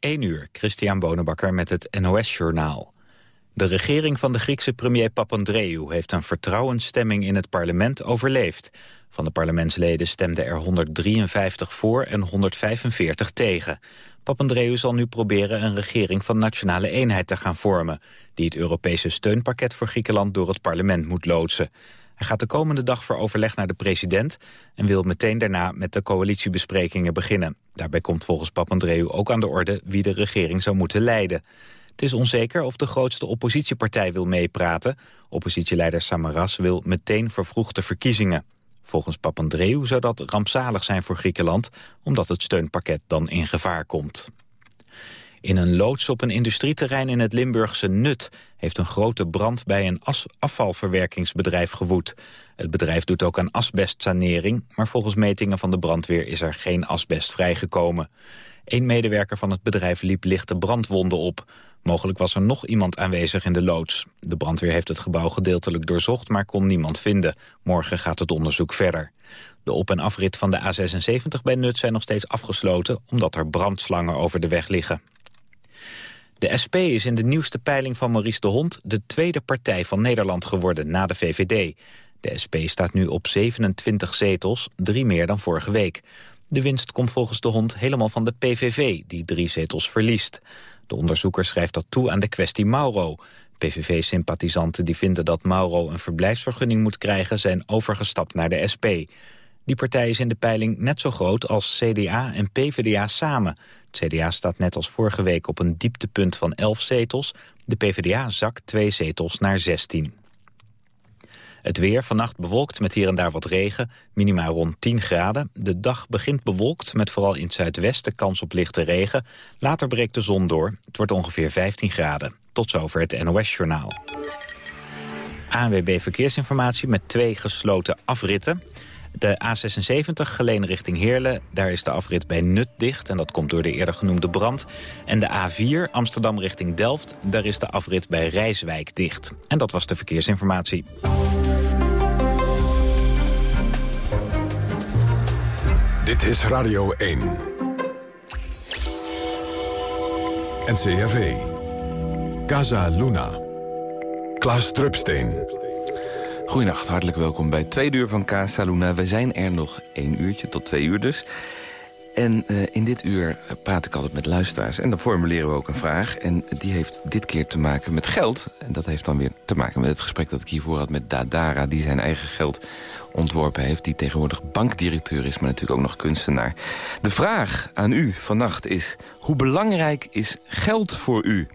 1 uur, Christian Bonenbakker met het NOS-journaal. De regering van de Griekse premier Papandreou heeft een vertrouwensstemming in het parlement overleefd. Van de parlementsleden stemden er 153 voor en 145 tegen. Papandreou zal nu proberen een regering van nationale eenheid te gaan vormen... die het Europese steunpakket voor Griekenland door het parlement moet loodsen. Hij gaat de komende dag voor overleg naar de president... en wil meteen daarna met de coalitiebesprekingen beginnen. Daarbij komt volgens Papandreou ook aan de orde wie de regering zou moeten leiden. Het is onzeker of de grootste oppositiepartij wil meepraten. Oppositieleider Samaras wil meteen vervroegde verkiezingen. Volgens Papandreou zou dat rampzalig zijn voor Griekenland... omdat het steunpakket dan in gevaar komt. In een loods op een industrieterrein in het Limburgse Nut... heeft een grote brand bij een afvalverwerkingsbedrijf gewoed. Het bedrijf doet ook aan asbestsanering... maar volgens metingen van de brandweer is er geen asbest vrijgekomen. Eén medewerker van het bedrijf liep lichte brandwonden op. Mogelijk was er nog iemand aanwezig in de loods. De brandweer heeft het gebouw gedeeltelijk doorzocht, maar kon niemand vinden. Morgen gaat het onderzoek verder. De op- en afrit van de A76 bij Nut zijn nog steeds afgesloten... omdat er brandslangen over de weg liggen. De SP is in de nieuwste peiling van Maurice de Hond... de tweede partij van Nederland geworden na de VVD. De SP staat nu op 27 zetels, drie meer dan vorige week. De winst komt volgens de Hond helemaal van de PVV, die drie zetels verliest. De onderzoeker schrijft dat toe aan de kwestie Mauro. PVV-sympathisanten die vinden dat Mauro een verblijfsvergunning moet krijgen... zijn overgestapt naar de SP. Die partij is in de peiling net zo groot als CDA en PvdA samen. Het CDA staat net als vorige week op een dieptepunt van 11 zetels. De PvdA zakt twee zetels naar 16. Het weer vannacht bewolkt met hier en daar wat regen, minima rond 10 graden. De dag begint bewolkt met vooral in het zuidwesten kans op lichte regen. Later breekt de zon door. Het wordt ongeveer 15 graden. Tot zover het NOS-journaal. ANWB Verkeersinformatie met twee gesloten afritten. De A76 geleen richting Heerlen. Daar is de afrit bij Nut dicht en dat komt door de eerder genoemde brand. En de A4 Amsterdam richting Delft. Daar is de afrit bij Rijswijk dicht. En dat was de verkeersinformatie. Dit is Radio 1. NCRV. Casa Luna. Klaas Drupsteen. Goedenacht, hartelijk welkom bij twee uur van Casa Luna. We zijn er nog één uurtje, tot twee uur dus. En uh, in dit uur praat ik altijd met luisteraars. En dan formuleren we ook een vraag. En die heeft dit keer te maken met geld. En dat heeft dan weer te maken met het gesprek dat ik hiervoor had met Dadara... die zijn eigen geld ontworpen heeft. Die tegenwoordig bankdirecteur is, maar natuurlijk ook nog kunstenaar. De vraag aan u vannacht is... hoe belangrijk is geld voor u?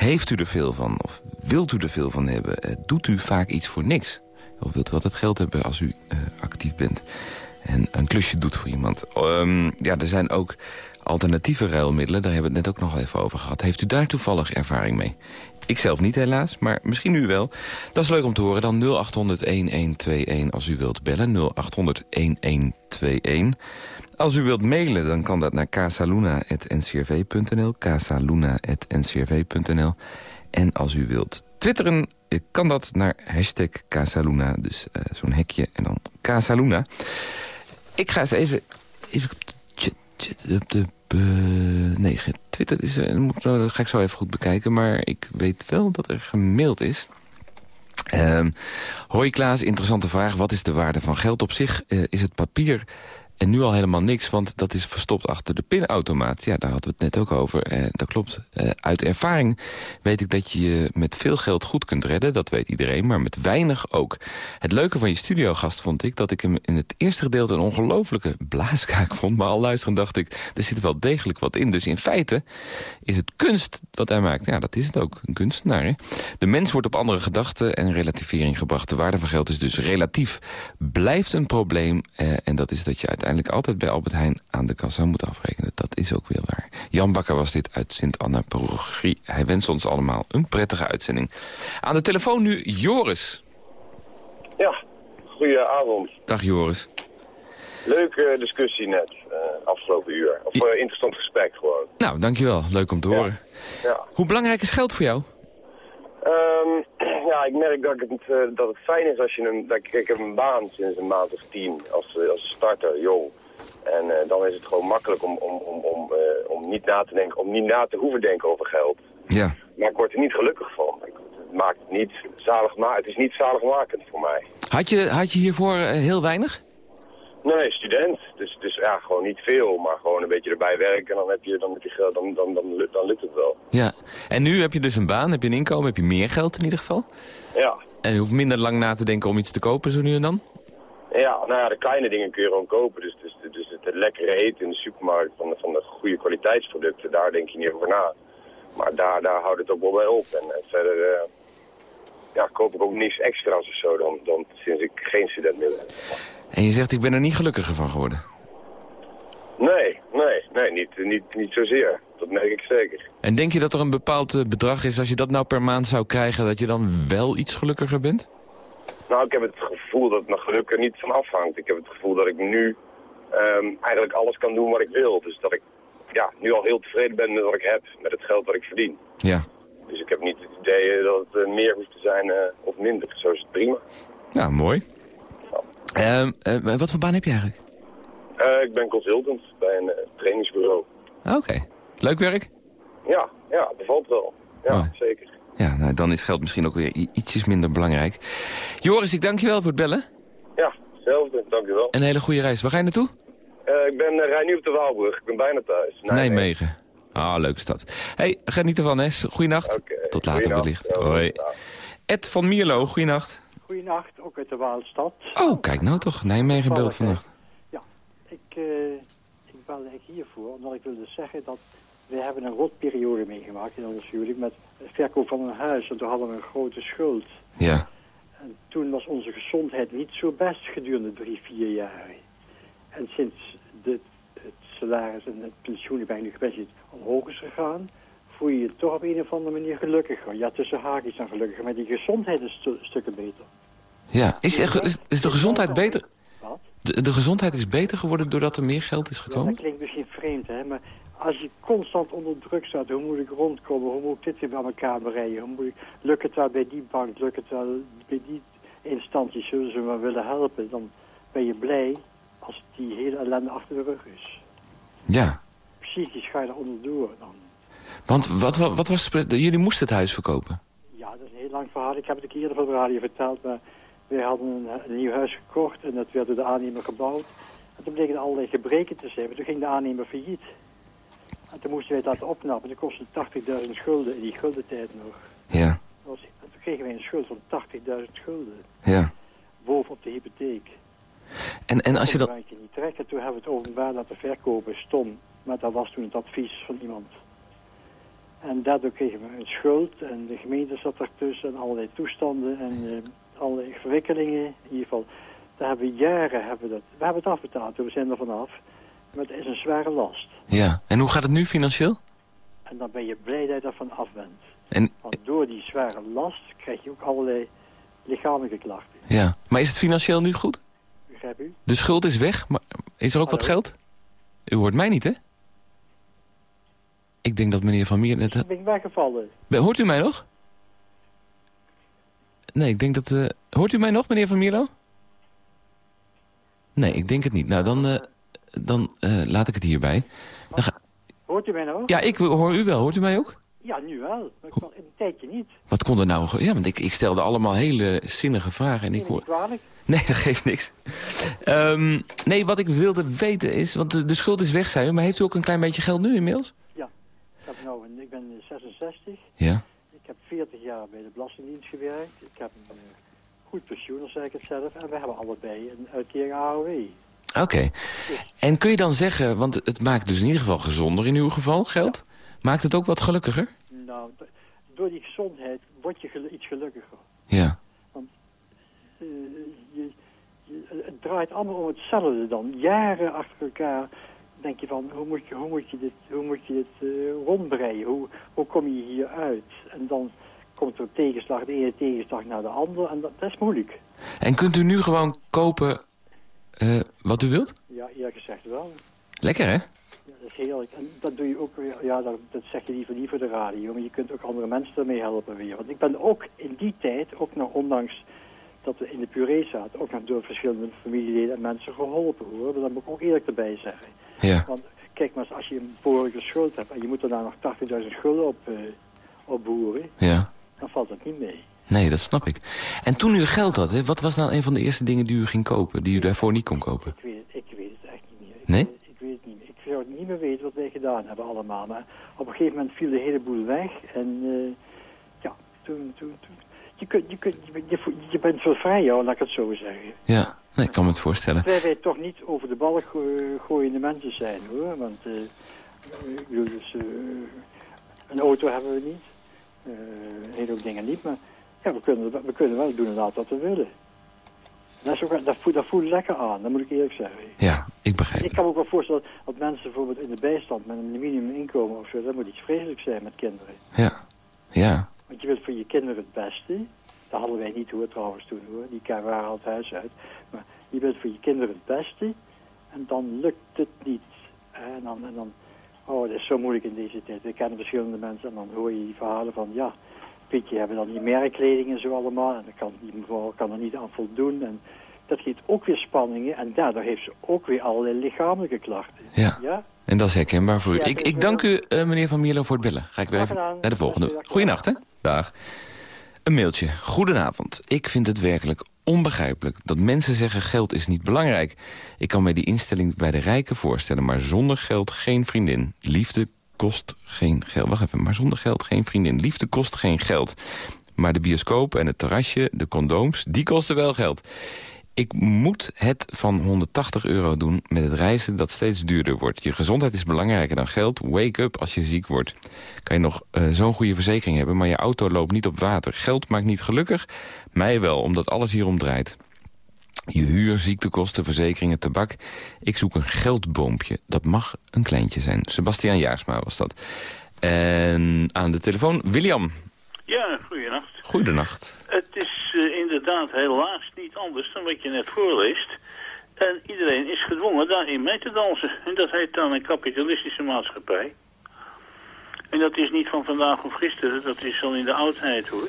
Heeft u er veel van? Of wilt u er veel van hebben? Uh, doet u vaak iets voor niks? Of wilt u wat het geld hebben als u uh, actief bent? En een klusje doet voor iemand. Um, ja, er zijn ook alternatieve ruilmiddelen. Daar hebben we het net ook nog even over gehad. Heeft u daar toevallig ervaring mee? Ik zelf niet helaas, maar misschien u wel. Dat is leuk om te horen. Dan 0800-1121 als u wilt bellen. 0800-1121. Als u wilt mailen, dan kan dat naar casaluna.ncrv.nl. casaluna.ncrv.nl. En als u wilt twitteren, kan dat naar hashtag Casaluna. Dus uh, zo'n hekje en dan Casaluna. Ik ga eens even... even op de... De nee, Twitter is, uh, dat ga ik zo even goed bekijken. Maar ik weet wel dat er gemaild is. Um, hoi Klaas, interessante vraag. Wat is de waarde van geld op zich? Is het papier en nu al helemaal niks, want dat is verstopt achter de pinautomaat. Ja, daar hadden we het net ook over. Eh, dat klopt. Eh, uit ervaring weet ik dat je je met veel geld goed kunt redden. Dat weet iedereen, maar met weinig ook. Het leuke van je studiogast vond ik dat ik hem in het eerste gedeelte... een ongelofelijke blaaskaak vond. Maar al luisterend dacht ik, er zit wel degelijk wat in. Dus in feite is het kunst wat hij maakt. Ja, dat is het ook. Een kunstenaar? De mens wordt op andere gedachten en relativering gebracht. De waarde van geld is dus relatief. Blijft een probleem eh, en dat is dat je uiteindelijk uiteindelijk altijd bij Albert Heijn aan de kassa moet afrekenen. Dat is ook weer waar. Jan Bakker was dit uit Sint-Anna Parochie. Hij wenst ons allemaal een prettige uitzending. Aan de telefoon nu Joris. Ja, goedenavond. Dag Joris. Leuke discussie net, uh, afgelopen uur. Of uh, interessant gesprek gewoon. Nou, dankjewel. Leuk om te horen. Ja. Hoe belangrijk is geld voor jou? Um, ja, ik merk dat het, uh, dat het fijn is als je een... Dat ik, ik heb een baan sinds een maand of tien als, als starter, jong. En uh, dan is het gewoon makkelijk om, om, om, om, uh, om niet na te denken, om niet na te hoeven denken over geld. Ja. Maar ik word er niet gelukkig van. Ik- Het maakt niet zaligmakend. Het is niet zaligmakend voor mij. Had je, had je hiervoor eh, heel weinig? Nee, student. Dus, dus ja, gewoon niet veel, maar gewoon een beetje erbij werken. En dan heb je, dan, heb je geld, dan, dan, dan, dan lukt het wel. Ja. En nu heb je dus een baan, heb je een inkomen, heb je meer geld in ieder geval. Ja. En je hoeft minder lang na te denken om iets te kopen zo nu en dan. Ja, nou ja, de kleine dingen kun je gewoon kopen. Dus, dus, dus het, het lekkere eten in de supermarkt van de, van de goede kwaliteitsproducten, daar denk je niet over na. Maar daar, daar houdt het ook wel bij op. En, verder eh, ja, koop ik ook niks extra's of zo dan, dan sinds ik geen student meer ben. En je zegt, ik ben er niet gelukkiger van geworden. Nee, nee, nee, niet, niet, niet zozeer. Dat merk ik zeker. En denk je dat er een bepaald eh, bedrag is, als je dat nou per maand zou krijgen, dat je dan wel iets gelukkiger bent? Nou, ik heb het gevoel dat mijn geluk er niet van afhangt. Ik heb het gevoel dat ik nu ehm, eigenlijk alles kan doen wat ik wil. Dus dat ik ja, nu al heel tevreden ben met wat ik heb, met het geld wat ik verdien. Ja. Dus ik heb niet het idee eh, dat het eh, meer hoeft te zijn eh, of minder. Zo is het prima. Nou, mooi. Ehm, eh, wat voor baan heb je eigenlijk? Ik ben consultant bij een trainingsbureau. Ah, Oké. Leuk werk? Ja, ja, bevalt wel. Ja, Mooi. zeker. Ja, nou, dan is geld misschien ook weer ietsjes minder belangrijk. Joris, ik dank je wel voor het bellen. Ja, hetzelfde. Dank u wel. Een hele goede reis. Waar ga je naartoe? Ik ben uh, rij nu op de Waalbrug. Ik ben bijna thuis. Nijmegen. Ah, leuke stad. hey, geniet ervan, hè. Goeienacht. Tot later goeienacht. wellicht. Hoi. Ed van Mierlo, goeienacht. Goedenacht, ook uit de Waalstad. Oh, kijk nou toch. Nijmegen beeld vannacht. Ja, ik, eh ik ik hiervoor omdat ik wilde zeggen dat we hebben een rotperiode meegemaakt in ons huwelijk met het verkoop van een huis. En toen hadden we een grote schuld. Ja. En toen was onze gezondheid niet zo best gedurende drie, vier jaar. En sinds de, het salaris en het pensioen, ben nu omhoog is gegaan, voel je je toch op een of andere manier gelukkiger. Ja, tussen haakjes dan gelukkiger, maar die gezondheid is stu- stukken beter. Ja. Is, er- is, is de gezondheid beter? Wat? De, de gezondheid is beter geworden doordat er meer geld is Ja, gekomen? dat klinkt misschien vreemd, hè, maar als je constant onder druk staat, hoe moet ik rondkomen, hoe moet ik dit weer bij elkaar bereiden, hoe moet ik, lukt het wel bij die bank, lukt het wel bij die instantie, zullen ze me willen helpen, dan ben je blij als die hele ellende achter de rug is. Ja. Psychisch ga je er onderdoor dan. Want wat, wat, wat was... Jullie moesten het huis verkopen? Ja, dat is een heel lang verhaal. Ik heb het keer eerder van de radio verteld, maar wij hadden een, een nieuw huis gekocht en dat werd door de aannemer gebouwd. En toen bleken er allerlei gebreken te zijn, maar toen ging de aannemer failliet. En toen moesten wij het laten opknappen. Dat kostte 80.000 gulden in die guldentijd nog. Ja. Dat en toen kregen wij een schuld van 80.000 gulden, Ja. bovenop de hypotheek. En, en als je dat... je niet trekken. Toen hebben we het openbaar laten verkopen, stom. Maar dat was toen het advies van iemand. En daardoor kregen we een schuld en de gemeente zat ertussen en allerlei toestanden en eh, allerlei verwikkelingen. In ieder geval, daar hebben we jaren hebben we dat. We hebben het afbetaald, we zijn er vanaf. Maar het is een zware last. Ja. En hoe gaat het nu financieel? En dan ben je blij dat je ervan af bent. En, Want door die zware last krijg je ook allerlei lichamelijke klachten. ja. Maar is het financieel nu goed? Begrijp u? De schuld is weg, maar is er ook wat geld? U hoort mij niet, hè? Ik denk dat meneer Van Mier... net- Dan ben ik weggevallen. Hoort u mij nog? Nee, ik denk dat... eh, Hoort u mij nog, meneer Van Mierlo? Nee, ik denk het niet. Nou, dan, eh, dan eh, laat ik het hierbij. Dan ga... Hoort u mij nou? Ja, ik hoor u wel. Hoort u mij ook? Ja, nu wel. Maar ik, een tijdje niet. Wat kon er nou... Ja, want ik, ik stelde allemaal hele zinnige vragen en ik hoor... kwalijk. Nee, dat geeft niks. Ehm, nee, wat ik wilde weten is... Want de, de schuld is weg, zei u. Maar heeft u ook een klein beetje geld nu inmiddels? Ik, heb nou ik ben 66. Ja. Ik heb 40 jaar bij de Belastingdienst gewerkt. Ik heb een eh, goed pensioen, zeg ik het zelf. En we hebben allebei een uitkering AOW. Oké. En kun je dan zeggen... Want het maakt dus in ieder geval gezonder in uw geval, geld. Maakt het ook wat gelukkiger? Nou, door die gezondheid word je gelu- iets gelukkiger. Ja. Eh, je, je- het draait allemaal om hetzelfde dan. Jaren achter elkaar denk je van, hoe moet je, hoe moet je dit, hoe moet je dit eh, rondbreien? Hoe, hoe kom je hier uit? En dan komt er tegenslag, de ene tegenslag naar de andere. En dat, dat is moeilijk. En kunt u nu gewoon kopen eh, wat u wilt? Ja, eerlijk gezegd wel. Lekker, hè? Ja, dat is heerlijk. En dat doe je ook weer, ja, dat, dat zeg je liever niet voor de radio, maar je kunt ook andere mensen ermee helpen weer. Want ik ben ook in die tijd, ook nog ondanks dat we in de puree zaten, ook nog door verschillende familieleden en mensen geholpen hoor. Dat moet ik ook eerlijk erbij zeggen. Ja. Want kijk maar eens, als je een behoorlijke schuld hebt en je moet er daar nog 80.000 schulden op, uh, op boeren, Ja. dan valt dat niet mee. Nee, dat snap ik. En toen u geld had, hè, wat was nou een van de eerste dingen die u ging kopen... die u daarvoor niet kon kopen? Ik weet, ik weet het echt niet meer. Ik, Nee? Ik weet het niet meer. Ik zou het niet meer weten wat wij gedaan hebben allemaal. Maar op een gegeven moment viel de hele boel weg. En eh, ja, toen... toen, toen je, kunt, je, kunt, je, bent veel vrijer, laat ik het zo zeggen. Ja, nee, ik kan me het voorstellen. Wij wij toch niet over de balk go- gooiende mensen zijn, hoor. Want ik bedoel, dus, eh, een auto hebben we niet. Een hele hoop dingen niet. Maar ja, we kunnen, we kunnen wel doen inderdaad wat we willen. Dat, is ook, dat, voelt, dat voelt lekker aan, dat moet ik eerlijk zeggen. Ja, ik begrijp Ik kan me ook wel voorstellen dat mensen bijvoorbeeld in de bijstand met een minimuminkomen of zo, dat moet iets vreselijks zijn met kinderen. Ja, ja, Want je wilt voor je kinderen het beste. Dat hadden wij niet hoor trouwens toen hoor, die waren al het huis uit. Maar je wilt voor je kinderen het beste en dan lukt het niet. En dan, en dan oh dat is zo moeilijk in deze tijd. We kennen verschillende mensen en dan hoor je die verhalen van ja, Pietje hebben dan die merkkleding en zo allemaal. En dan kan die mevrouw kan er niet aan voldoen. En dat geeft ook weer spanningen en daardoor heeft ze ook weer allerlei lichamelijke klachten. ja. Ja? En dat is herkenbaar voor u. Ja, Ik, ik dank dan- u, eh, meneer Van Mierlo, voor het bellen. Ga ik weer even naar de volgende. Goedenacht, hè? Dag. Een mailtje. Goedenavond. Ik vind het werkelijk onbegrijpelijk dat mensen zeggen geld is niet belangrijk. Ik kan mij die instelling bij de rijken voorstellen, maar zonder geld geen vriendin. Liefde kost geen geld. Wacht even, maar zonder geld geen vriendin. Liefde kost geen geld. Maar de bioscoop en het terrasje, de condooms, die kosten wel geld. Ik moet het van 180 euro doen met het reizen dat steeds duurder wordt. Je gezondheid is belangrijker dan geld. Wake up als je ziek wordt. Kan je nog eh, zo'n goede verzekering hebben, maar je auto loopt niet op water. Geld maakt niet gelukkig. Mij wel, omdat alles hierom draait. Je huur, ziektekosten, verzekeringen, tabak. Ik zoek een geldboompje. Dat mag een kleintje zijn. Sebastiaan Jaarsma was dat. En aan de telefoon William. Ja, goeienacht. Goedenacht. Het is eh, inderdaad helaas niet anders dan wat je net voorleest. En iedereen is gedwongen daarin mee te dansen. En dat heet dan een kapitalistische maatschappij. En dat is niet van vandaag of gisteren, dat is al in de oudheid hoor.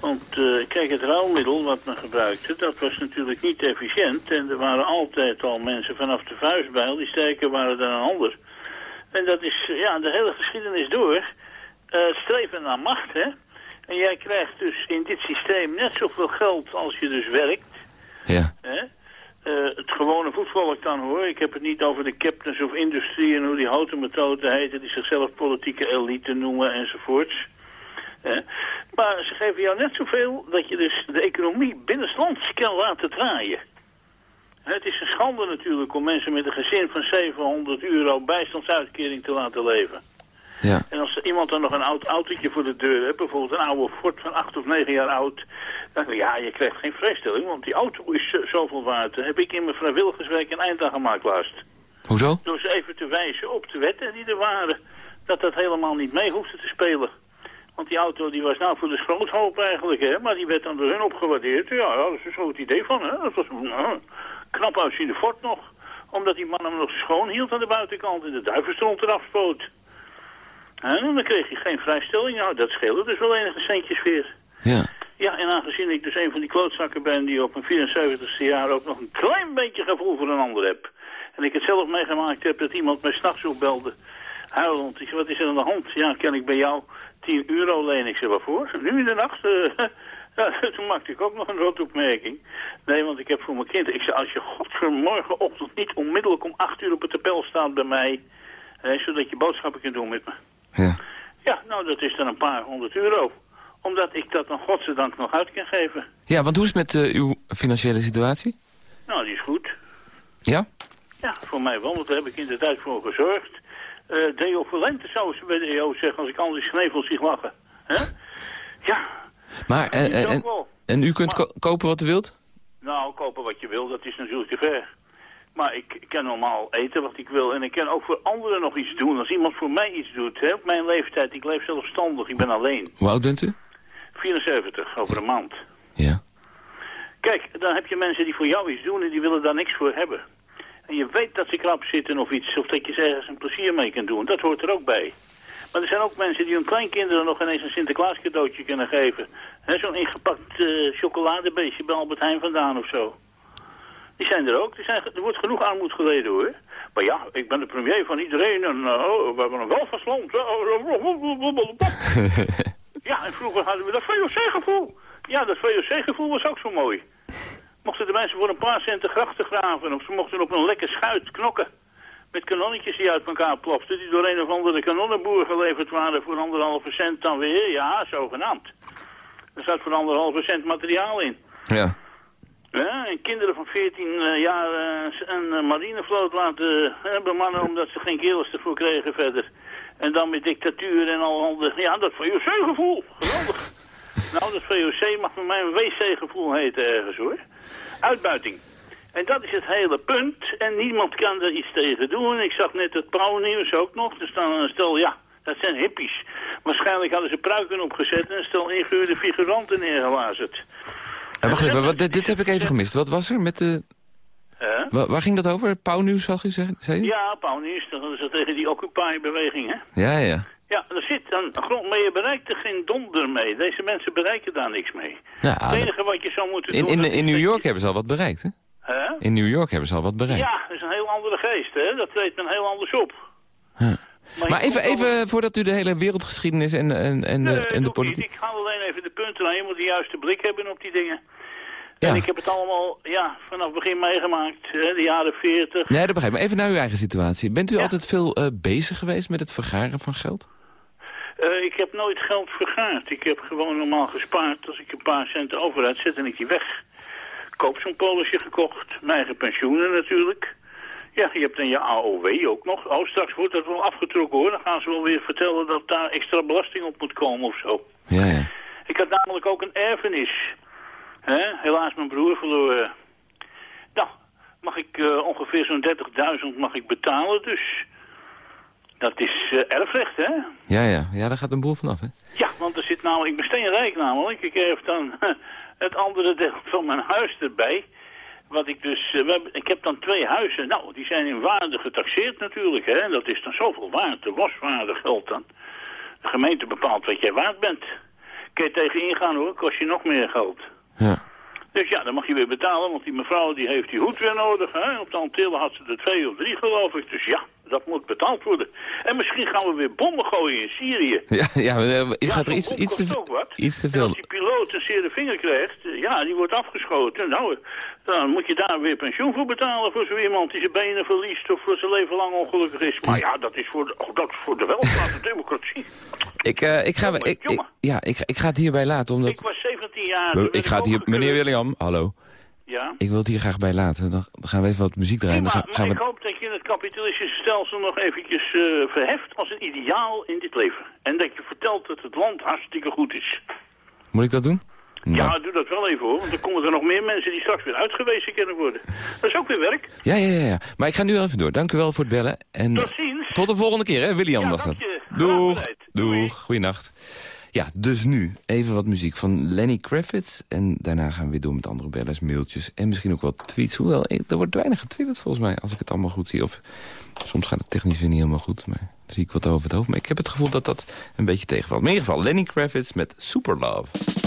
Want eh, kijk, het ruilmiddel wat men gebruikte, dat was natuurlijk niet efficiënt. En er waren altijd al mensen vanaf de vuistbijl, die sterker waren dan een ander. En dat is, ja, de hele geschiedenis door. eh, streven naar macht, hè. En jij krijgt dus in dit systeem net zoveel geld als je dus werkt. Ja, Hè? Eh, het gewone voetvolk dan hoor. Ik heb het niet over de captains of industrie en hoe die houten methode heten. Die zichzelf politieke elite noemen enzovoorts. Maar ze geven jou net zoveel dat je dus de economie binnenlands kan laten draaien. Het is een schande natuurlijk om mensen met een gezin van 700 euro bijstandsuitkering te laten leven. Ja, En als iemand dan nog een oud autootje voor de deur heeft, bijvoorbeeld een oude Ford van 8 of 9 jaar oud, dan ja, je krijgt geen vrijstelling, want die auto is zo- zoveel waard. Daar heb ik in mijn vrijwilligerswerk een eind aan gemaakt laatst. hoezo? Door ze even te wijzen op de wetten die er waren, dat dat helemaal niet mee hoefde te spelen. Want die auto die was nou voor de schroothoop eigenlijk, hè, maar die werd dan door hun opgewaardeerd. Ja, ja, dat is een zo het idee van, hè. Dat was uh, knap uitziende Ford nog. Omdat die man hem nog schoon hield aan de buitenkant en de duivenstront eraf spoot. En dan kreeg je geen vrijstelling. Nou, dat scheelde dus wel enige centjes weer. Ja, Ja, en aangezien ik dus een van die klootzakken ben die op mijn 74ste jaar ook nog een klein beetje gevoel voor een ander heb. En ik het zelf meegemaakt heb dat iemand mij s'nachts opbelde. Huilend. Ik zei, wat is er aan de hand? Ja, kan ik bij jou 10 euro lenen? Ik zei, waarvoor? Nu in de nacht? eh, ja, toen maakte ik ook nog een rotopmerking. Nee, want ik heb voor mijn kind... Ik zei, als je godvermorgenochtend niet onmiddellijk om 8 uur op het tabel staat bij mij... zodat je boodschappen kunt doen met me. Ja. Ja, nou, dat is dan een paar honderd euro. Omdat ik dat dan godzijdank nog uit kan geven. Ja, want hoe is het met eh, uw financiële situatie? Nou, die is goed. Ja? Ja, voor mij wel, want daar heb ik inderdaad voor gezorgd. Eh Deo Valente zou ze bij de EO zeggen als ik al die snevels zie lachen. hè? Ja, Maar, eh, en, wel. en u kunt ko- kopen wat u wilt? Nou, kopen wat je wil, dat is natuurlijk te ver. Maar ik ik kan normaal eten wat ik wil. En ik kan ook voor anderen nog iets doen. Als iemand voor mij iets doet, hè, op mijn leeftijd. Ik leef zelfstandig, ik ben alleen. Hoe oud bent u? 74, over een maand. Ja. Kijk, dan heb je mensen die voor jou iets doen en die willen daar niks voor hebben. En je weet dat ze krap zitten of iets, of dat je ze ergens een plezier mee kan doen. Dat hoort er ook bij. Maar er zijn ook mensen die hun kleinkinderen nog ineens een Sinterklaas cadeautje kunnen geven. Zo'n ingepakt eh, chocoladebeestje bij Albert Heijn vandaan of zo. Die zijn er ook. Er, zijn, er wordt genoeg armoede geleden hoor. Maar ja, ik ben de premier van iedereen en uh, we hebben een welvaartsland. ja, en vroeger hadden we dat VOC-gevoel. Ja, dat VOC-gevoel was ook zo mooi. Mochten de mensen voor een paar centen grachten graven... of ze mochten op een lekker schuit knokken... met kanonnetjes die uit elkaar ploften... die door een of andere kanonnenboer geleverd waren... voor anderhalve cent dan weer. Ja, zogenaamd. Er zat voor anderhalve cent materiaal in. Ja. Ja, en kinderen van 14 uh, jaar een uh, marinevloot laten bemannen omdat ze geen kerels ervoor kregen verder. En dan met dictatuur en al andere... Ja, dat VOC-gevoel. Geweldig. nou, dat VOC mag voor mij een WC-gevoel heten ergens hoor. Uitbuiting. En dat is het hele punt. En niemand kan er iets tegen doen. Ik zag net het Pauwnieuws ook nog. Er staan een stel, ja, dat zijn hippies. Waarschijnlijk hadden ze pruiken opgezet en een stel ingehuurde figuranten neergelazerd. Wacht even, wat, dit, dit, heb ik even gemist. Wat was er met de... Huh? Waar, waar ging dat over? Pauwnieuws, zag u zeggen? Ja, Pauwnieuws. Dat is tegen die Occupy-beweging, hè? Ja, ja. Ja, er zit een grond, maar je bereikt er geen donder mee. Deze mensen bereiken daar niks mee. ja Het enige wat je zou moeten in, doen... in, in New York je- hebben ze al wat bereikt, hè? Hè? In New York hebben ze al wat bereikt. Ja, dat is een heel andere geest, hè? Dat treedt men heel anders op. Huh. Maar, even, even voordat u de hele wereldgeschiedenis en, en, en, Nee, en de politiek... Ik ga alleen even de punten aan. Je moet de juiste blik hebben op die dingen. Ja. En ik heb het allemaal ja, vanaf het begin meegemaakt. Hè, de jaren 40. Nee, dat begrijp ik. Maar even naar uw eigen situatie. Bent u Ja. altijd veel eh, bezig geweest met het vergaren van geld? Eh, ik heb nooit geld vergaard. Ik heb gewoon normaal gespaard. Als ik een paar centen over had, zet en ik die weg. Koop zo'n polisje gekocht. Mijn eigen pensioenen natuurlijk. Ja, je hebt dan je AOW ook nog. Oh, straks wordt dat wel afgetrokken hoor. Dan gaan ze wel weer vertellen dat daar extra belasting op moet komen of zo. Ja, ja. Ik had namelijk ook een erfenis. Hè? Helaas mijn broer verloren. Nou, mag ik eh, ongeveer zo'n 30.000 mag ik betalen dus. Dat is eh, erfrecht, hè? Ja, ja. Ja, daar gaat een boel vanaf, hè? Ja, want er zit namelijk, ik ben steenrijk namelijk. Ik heb dan het andere deel van mijn huis erbij. Wat ik dus, eh, ik heb dan twee huizen. Nou, die zijn in waarde getaxeerd natuurlijk, hè. Dat is dan zoveel waard. De waswaarde geldt dan. De gemeente bepaalt wat jij waard bent. Kun je tegen ingaan hoor, kost je nog meer geld. Ja. Dus ja, dan mag je weer betalen, want die mevrouw die heeft die hoed weer nodig. Hè? Op de Antillen had ze er twee of drie geloof ik. Dus ja, dat moet betaald worden. En misschien gaan we weer bommen gooien in Syrië. Ja, ja eh, u Ja, gaat er iets, iets, te, ook wat. iets te En veel... als die piloot een zere vinger krijgt, eh, ja, die wordt afgeschoten. Nou, dan moet je daar weer pensioen voor betalen voor zo iemand die zijn benen verliest of voor zijn leven lang ongelukkig is. Maar ja, dat is voor de, oh, dat is voor de welvaart, de democratie. Ik, eh, ik, ga, ik, ik, jongen. ja, ik, ik ga het hierbij laten, Ik omdat... was 17 jaar. Ik ga het hier... Meneer William, hallo. Ja? Ik wil het hier graag bij laten. Dan gaan we even wat muziek draaien. Nee, Dan gaan, we... ik hoop dat je het kapitalistische stelsel nog eventjes eh, verheft als een ideaal in dit leven. En dat je vertelt dat het land hartstikke goed is. Moet ik dat doen? Ja, doe dat wel even hoor, want dan komen er nog meer mensen die straks weer uitgewezen kunnen worden. Dat is ook weer werk. Ja, ja, ja, ja. Maar ik ga nu even door. Dank u wel voor het bellen. En Tot ziens. tot de volgende keer, hè? William Ja, Doeg. Doeg. Goeienacht. Ja, dus nu even wat muziek van Lenny Kravitz. En daarna gaan we weer door met andere bellers, mailtjes en misschien ook wat tweets. Hoewel, eh, er wordt weinig getwitterd volgens mij, als ik het allemaal goed zie. Of soms gaat het technisch weer niet helemaal goed, maar zie ik wat over het hoofd. Maar ik heb het gevoel dat dat een beetje tegenvalt. In ieder geval, Lenny Kravitz met Super Love.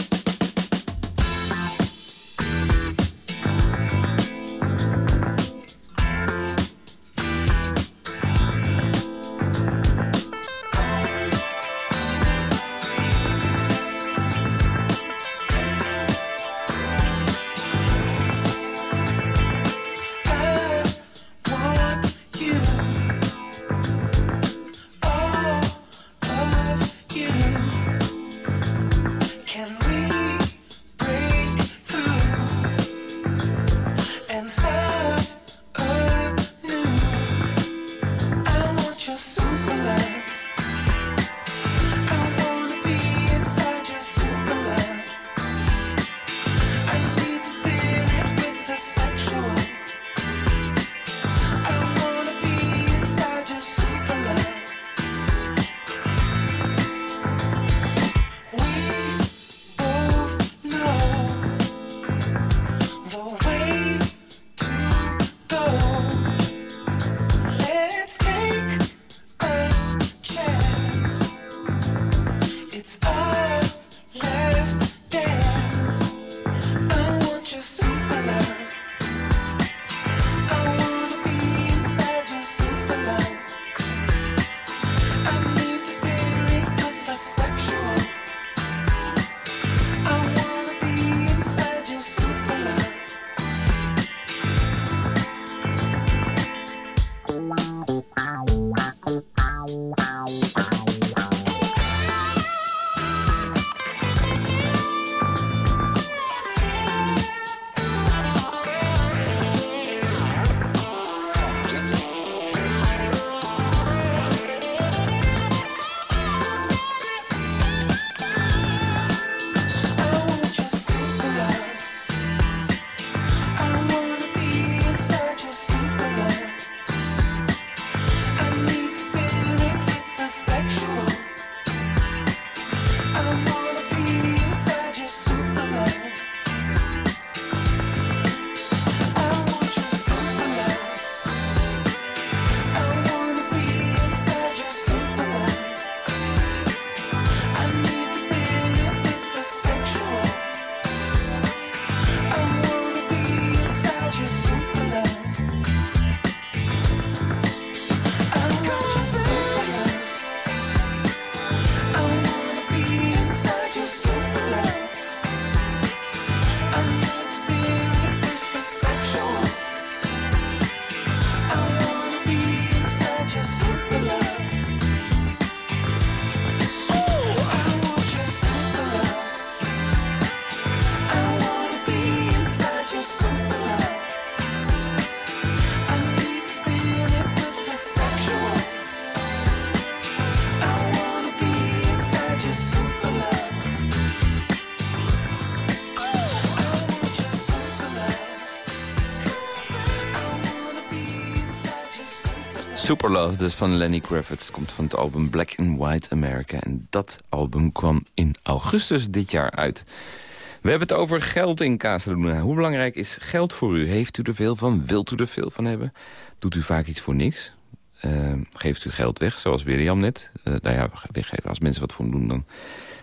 Superlove, dus van Lenny Kravitz. Komt van het album Black and White America. En dat album kwam in augustus dit jaar uit. We hebben het over geld in Casaluna. Hoe belangrijk is geld voor u? Heeft u er veel van? Wilt u er veel van hebben? Doet u vaak iets voor niks? Uh, geeft u geld weg, zoals William net? Uh, nou ja, weggeven. Als mensen wat voor doen, dan...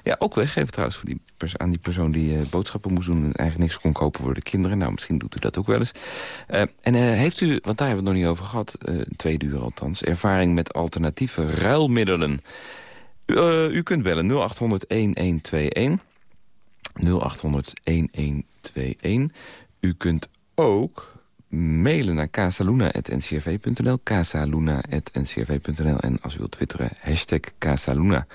Ja, ook weggeven trouwens voor die aan die persoon die uh, boodschappen moest doen... en eigenlijk niks kon kopen voor de kinderen. Nou, misschien doet u dat ook wel eens. en heeft u, want daar hebben we het nog niet over gehad... twee uur althans, ervaring met alternatieve ruilmiddelen... U, u kunt bellen 0800-1121... 0800-1121. U kunt ook mailen naar casaluna.ncrv.nl. casaluna.ncrv.nl. En als u wilt twitteren, hashtag Casaluna.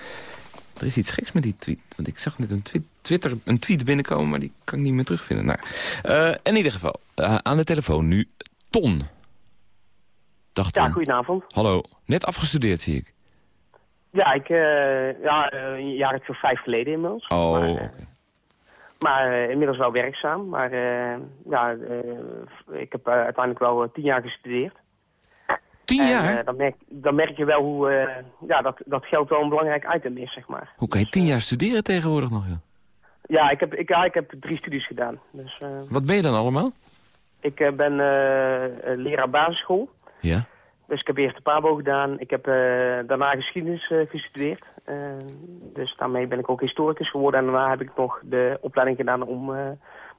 Er is iets geks met die tweet. Want ik zag net een tweet, Twitter een tweet binnenkomen, maar die kan ik niet meer terugvinden. Nou, uh, in ieder geval, uh, aan de telefoon nu Ton. Dag Ton. Ja, goedenavond. Hallo, net afgestudeerd zie ik. Ja, ik, uh, ja een jaar of vijf geleden inmiddels. Oh. Okay. Maar uh, inmiddels wel werkzaam. Maar ja, ik heb uiteindelijk wel tien jaar gestudeerd. Tien jaar? En, dan, merk, dan merk je wel hoe ja, dat, dat geld wel een belangrijk item is, zeg maar. Hoe kan je tien jaar studeren tegenwoordig nog, joh? Ja, ik heb, ik, ja, ik heb drie studies gedaan. Dus, Wat ben je dan allemaal? Ik ben leraar basisschool. Ja. Dus ik heb eerst de PABO gedaan. Ik heb daarna geschiedenis gestudeerd. Uh, dus daarmee ben ik ook historicus geworden. En daarna heb ik nog de opleiding gedaan om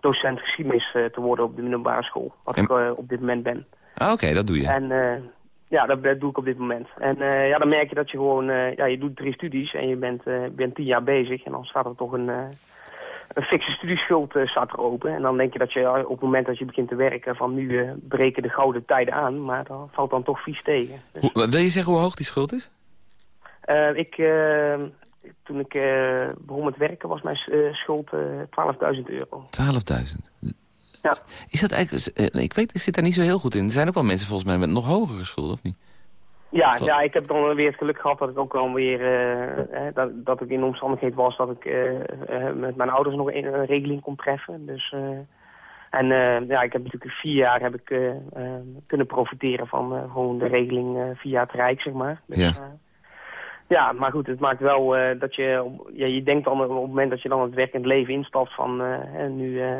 docent geschiedenis te worden op de middelbare school. Wat en... ik op dit moment ben. Ah, oké, dat doe je. En ja, dat, dat, doe ik op dit moment. En ja, dan merk je dat je gewoon, ja, je doet drie studies en je bent, bent tien jaar bezig. En dan staat er toch een, een fikse studieschuld staat er open. En dan denk je dat je op het moment dat je begint te werken van nu breken de gouden tijden aan. Maar dat valt dan toch vies tegen. Dus... Hoe, wil je zeggen hoe hoog die schuld is? Ik, toen ik begon met werken was mijn schuld 12.000 euro. 12.000? Ja. Is dat eigenlijk, ik weet, ik zit daar niet zo heel goed in. Er zijn ook wel mensen volgens mij met nog hogere schulden, of niet? Ja, ja, ik heb dan weer het geluk gehad dat ik ook wel weer, eh, dat, dat ik in de omstandigheid was dat ik uh, met mijn ouders nog een, een regeling kon treffen. Dus, en ja, ik heb natuurlijk vier jaar heb ik kunnen profiteren van gewoon de regeling via het Rijk, zeg maar. Dus, ja. Ja, maar goed, het maakt wel uh, dat je... Ja, je denkt dan op het moment dat je dan het werkend leven instapt van... Uh, nu, uh,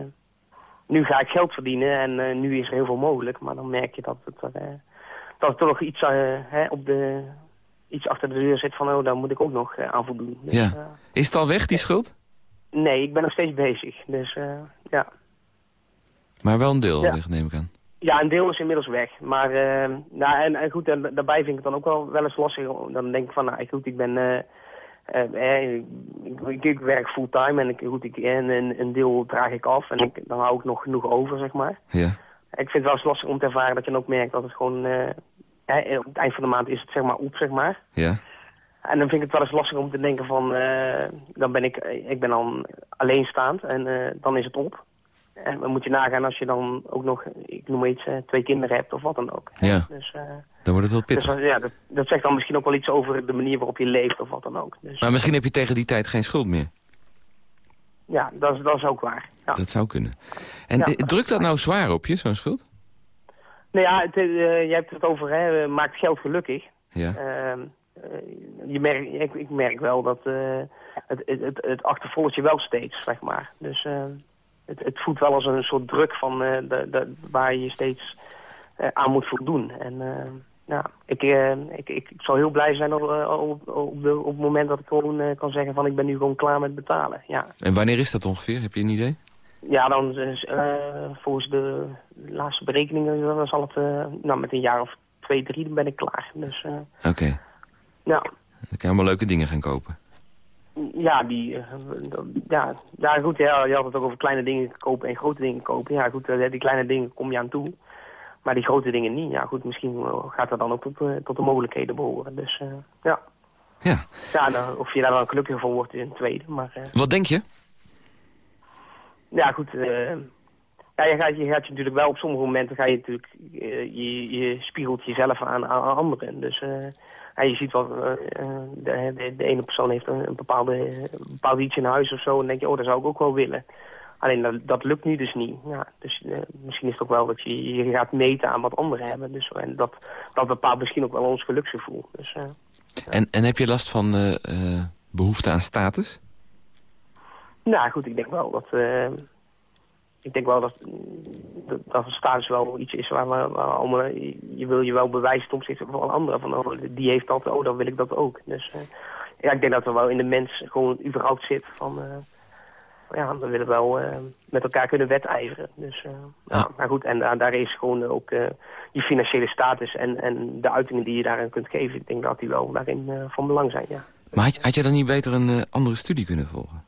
nu ga ik geld verdienen en nu is er heel veel mogelijk. Maar dan merk je dat, het, dat er toch iets, hè, op de, iets achter de deur zit van... oh, daar moet ik ook nog aan voldoen. Dus, ja. is het al weg, die schuld? Nee, ik ben nog steeds bezig. Dus ja. Maar wel een deel, ja. neem ik aan. Ja, een deel is inmiddels weg. Maar nou, en, en goed, en, daarbij vind ik het dan ook wel, wel eens lastig. Dan denk ik van, nou goed, ik ben... Uh, uh, ik, ik, ik, werk fulltime en, ik, goed, ik, en een, een deel draag ik af. En ik, dan hou ik nog genoeg over, zeg maar. Ja. Ik vind het wel eens lastig om te ervaren dat je dan ook merkt dat het gewoon... Eh, op het eind van de maand is het zeg maar op, zeg maar. Ja. En dan vind ik het wel eens lastig om te denken van... dan ben ik, ik ben dan alleenstaand en dan is het op. En dan moet je nagaan als je dan ook nog, ik noem iets, uh, twee kinderen hebt of wat dan ook. Ja, dus, uh, dan wordt het wel pittig. Dus, ja, dat, dat, zegt dan misschien ook wel iets over de manier waarop je leeft of wat dan ook. Dus, maar misschien heb je tegen die tijd geen schuld meer. Ja, dat, is, dat is ook waar. Ja. Dat zou kunnen. En ja, drukt dat nou zwaar op je, zo'n schuld? Nou ja, het, uh, je hebt het over, hè, maakt geld gelukkig. Ja. Ehm, je merk, ik, ik, merk wel dat het, het, het, het achtervolgt je wel steeds, zeg maar. Dus ehm, het, het voelt wel als een soort druk van, uh, de, de, waar je steeds uh, aan moet voldoen. En uh, nou, ik, ik, ik, ik, zou heel blij zijn op, op, op, de, op het moment dat ik gewoon kan zeggen van ik ben nu gewoon klaar met betalen. Ja. En wanneer is dat ongeveer? Heb je een idee? Ja, dan volgens de laatste berekeningen dan zal het nou, met een jaar of twee, drie dan ben ik klaar. Dus, Oké. Okay. Ja. Dan kan je allemaal leuke dingen gaan kopen. Ja, die, ja, ja, goed, ja, je had het ook over kleine dingen kopen en grote dingen kopen. Ja, goed, die kleine dingen kom je aan toe. Maar die grote dingen niet. Ja, goed, misschien gaat dat dan ook tot, tot de mogelijkheden behoren. Dus, uh, ja. Ja. Ja, dan, of je daar dan gelukkig van wordt in een tweede. Maar, uh, Wat denk je? Ja, goed. Uh, ja, je, gaat, je gaat je natuurlijk wel op sommige momenten ga je natuurlijk, je, je spiegelt jezelf aan, aan anderen. Dus ja, je ziet wel, uh, de, de, de, ene persoon heeft een, een bepaalde, een bepaald iets in huis of zo. En dan denk je, oh, dat zou ik ook wel willen. Alleen dat, dat lukt nu dus niet. Ja, dus eh, misschien is het ook wel dat je je gaat meten aan wat anderen hebben. Dus, en dat, dat bepaalt misschien ook wel ons geluksgevoel. Dus, eh, En, en heb je last van eh, eh, behoefte aan status? nou goed, ik denk wel dat... eh, ik denk wel dat, dat, dat het status wel iets is waar we... Waar allemaal, je wil je wel bewijzen ten opzichte van alle anderen. Van, oh, die heeft dat, oh, dan wil ik dat ook. Dus eh, ja, ik denk dat er wel in de mens gewoon überhaupt zit van... eh, ja, we willen wel eh, met elkaar kunnen wedijveren. Dus, eh, ja. Maar goed, en daar- is gewoon ook eh, je financiële status en, en de uitingen die je daarin kunt geven. Ik denk dat die wel daarin eh, van belang zijn, ja. Maar had, had je dan niet beter een eh, andere studie kunnen volgen?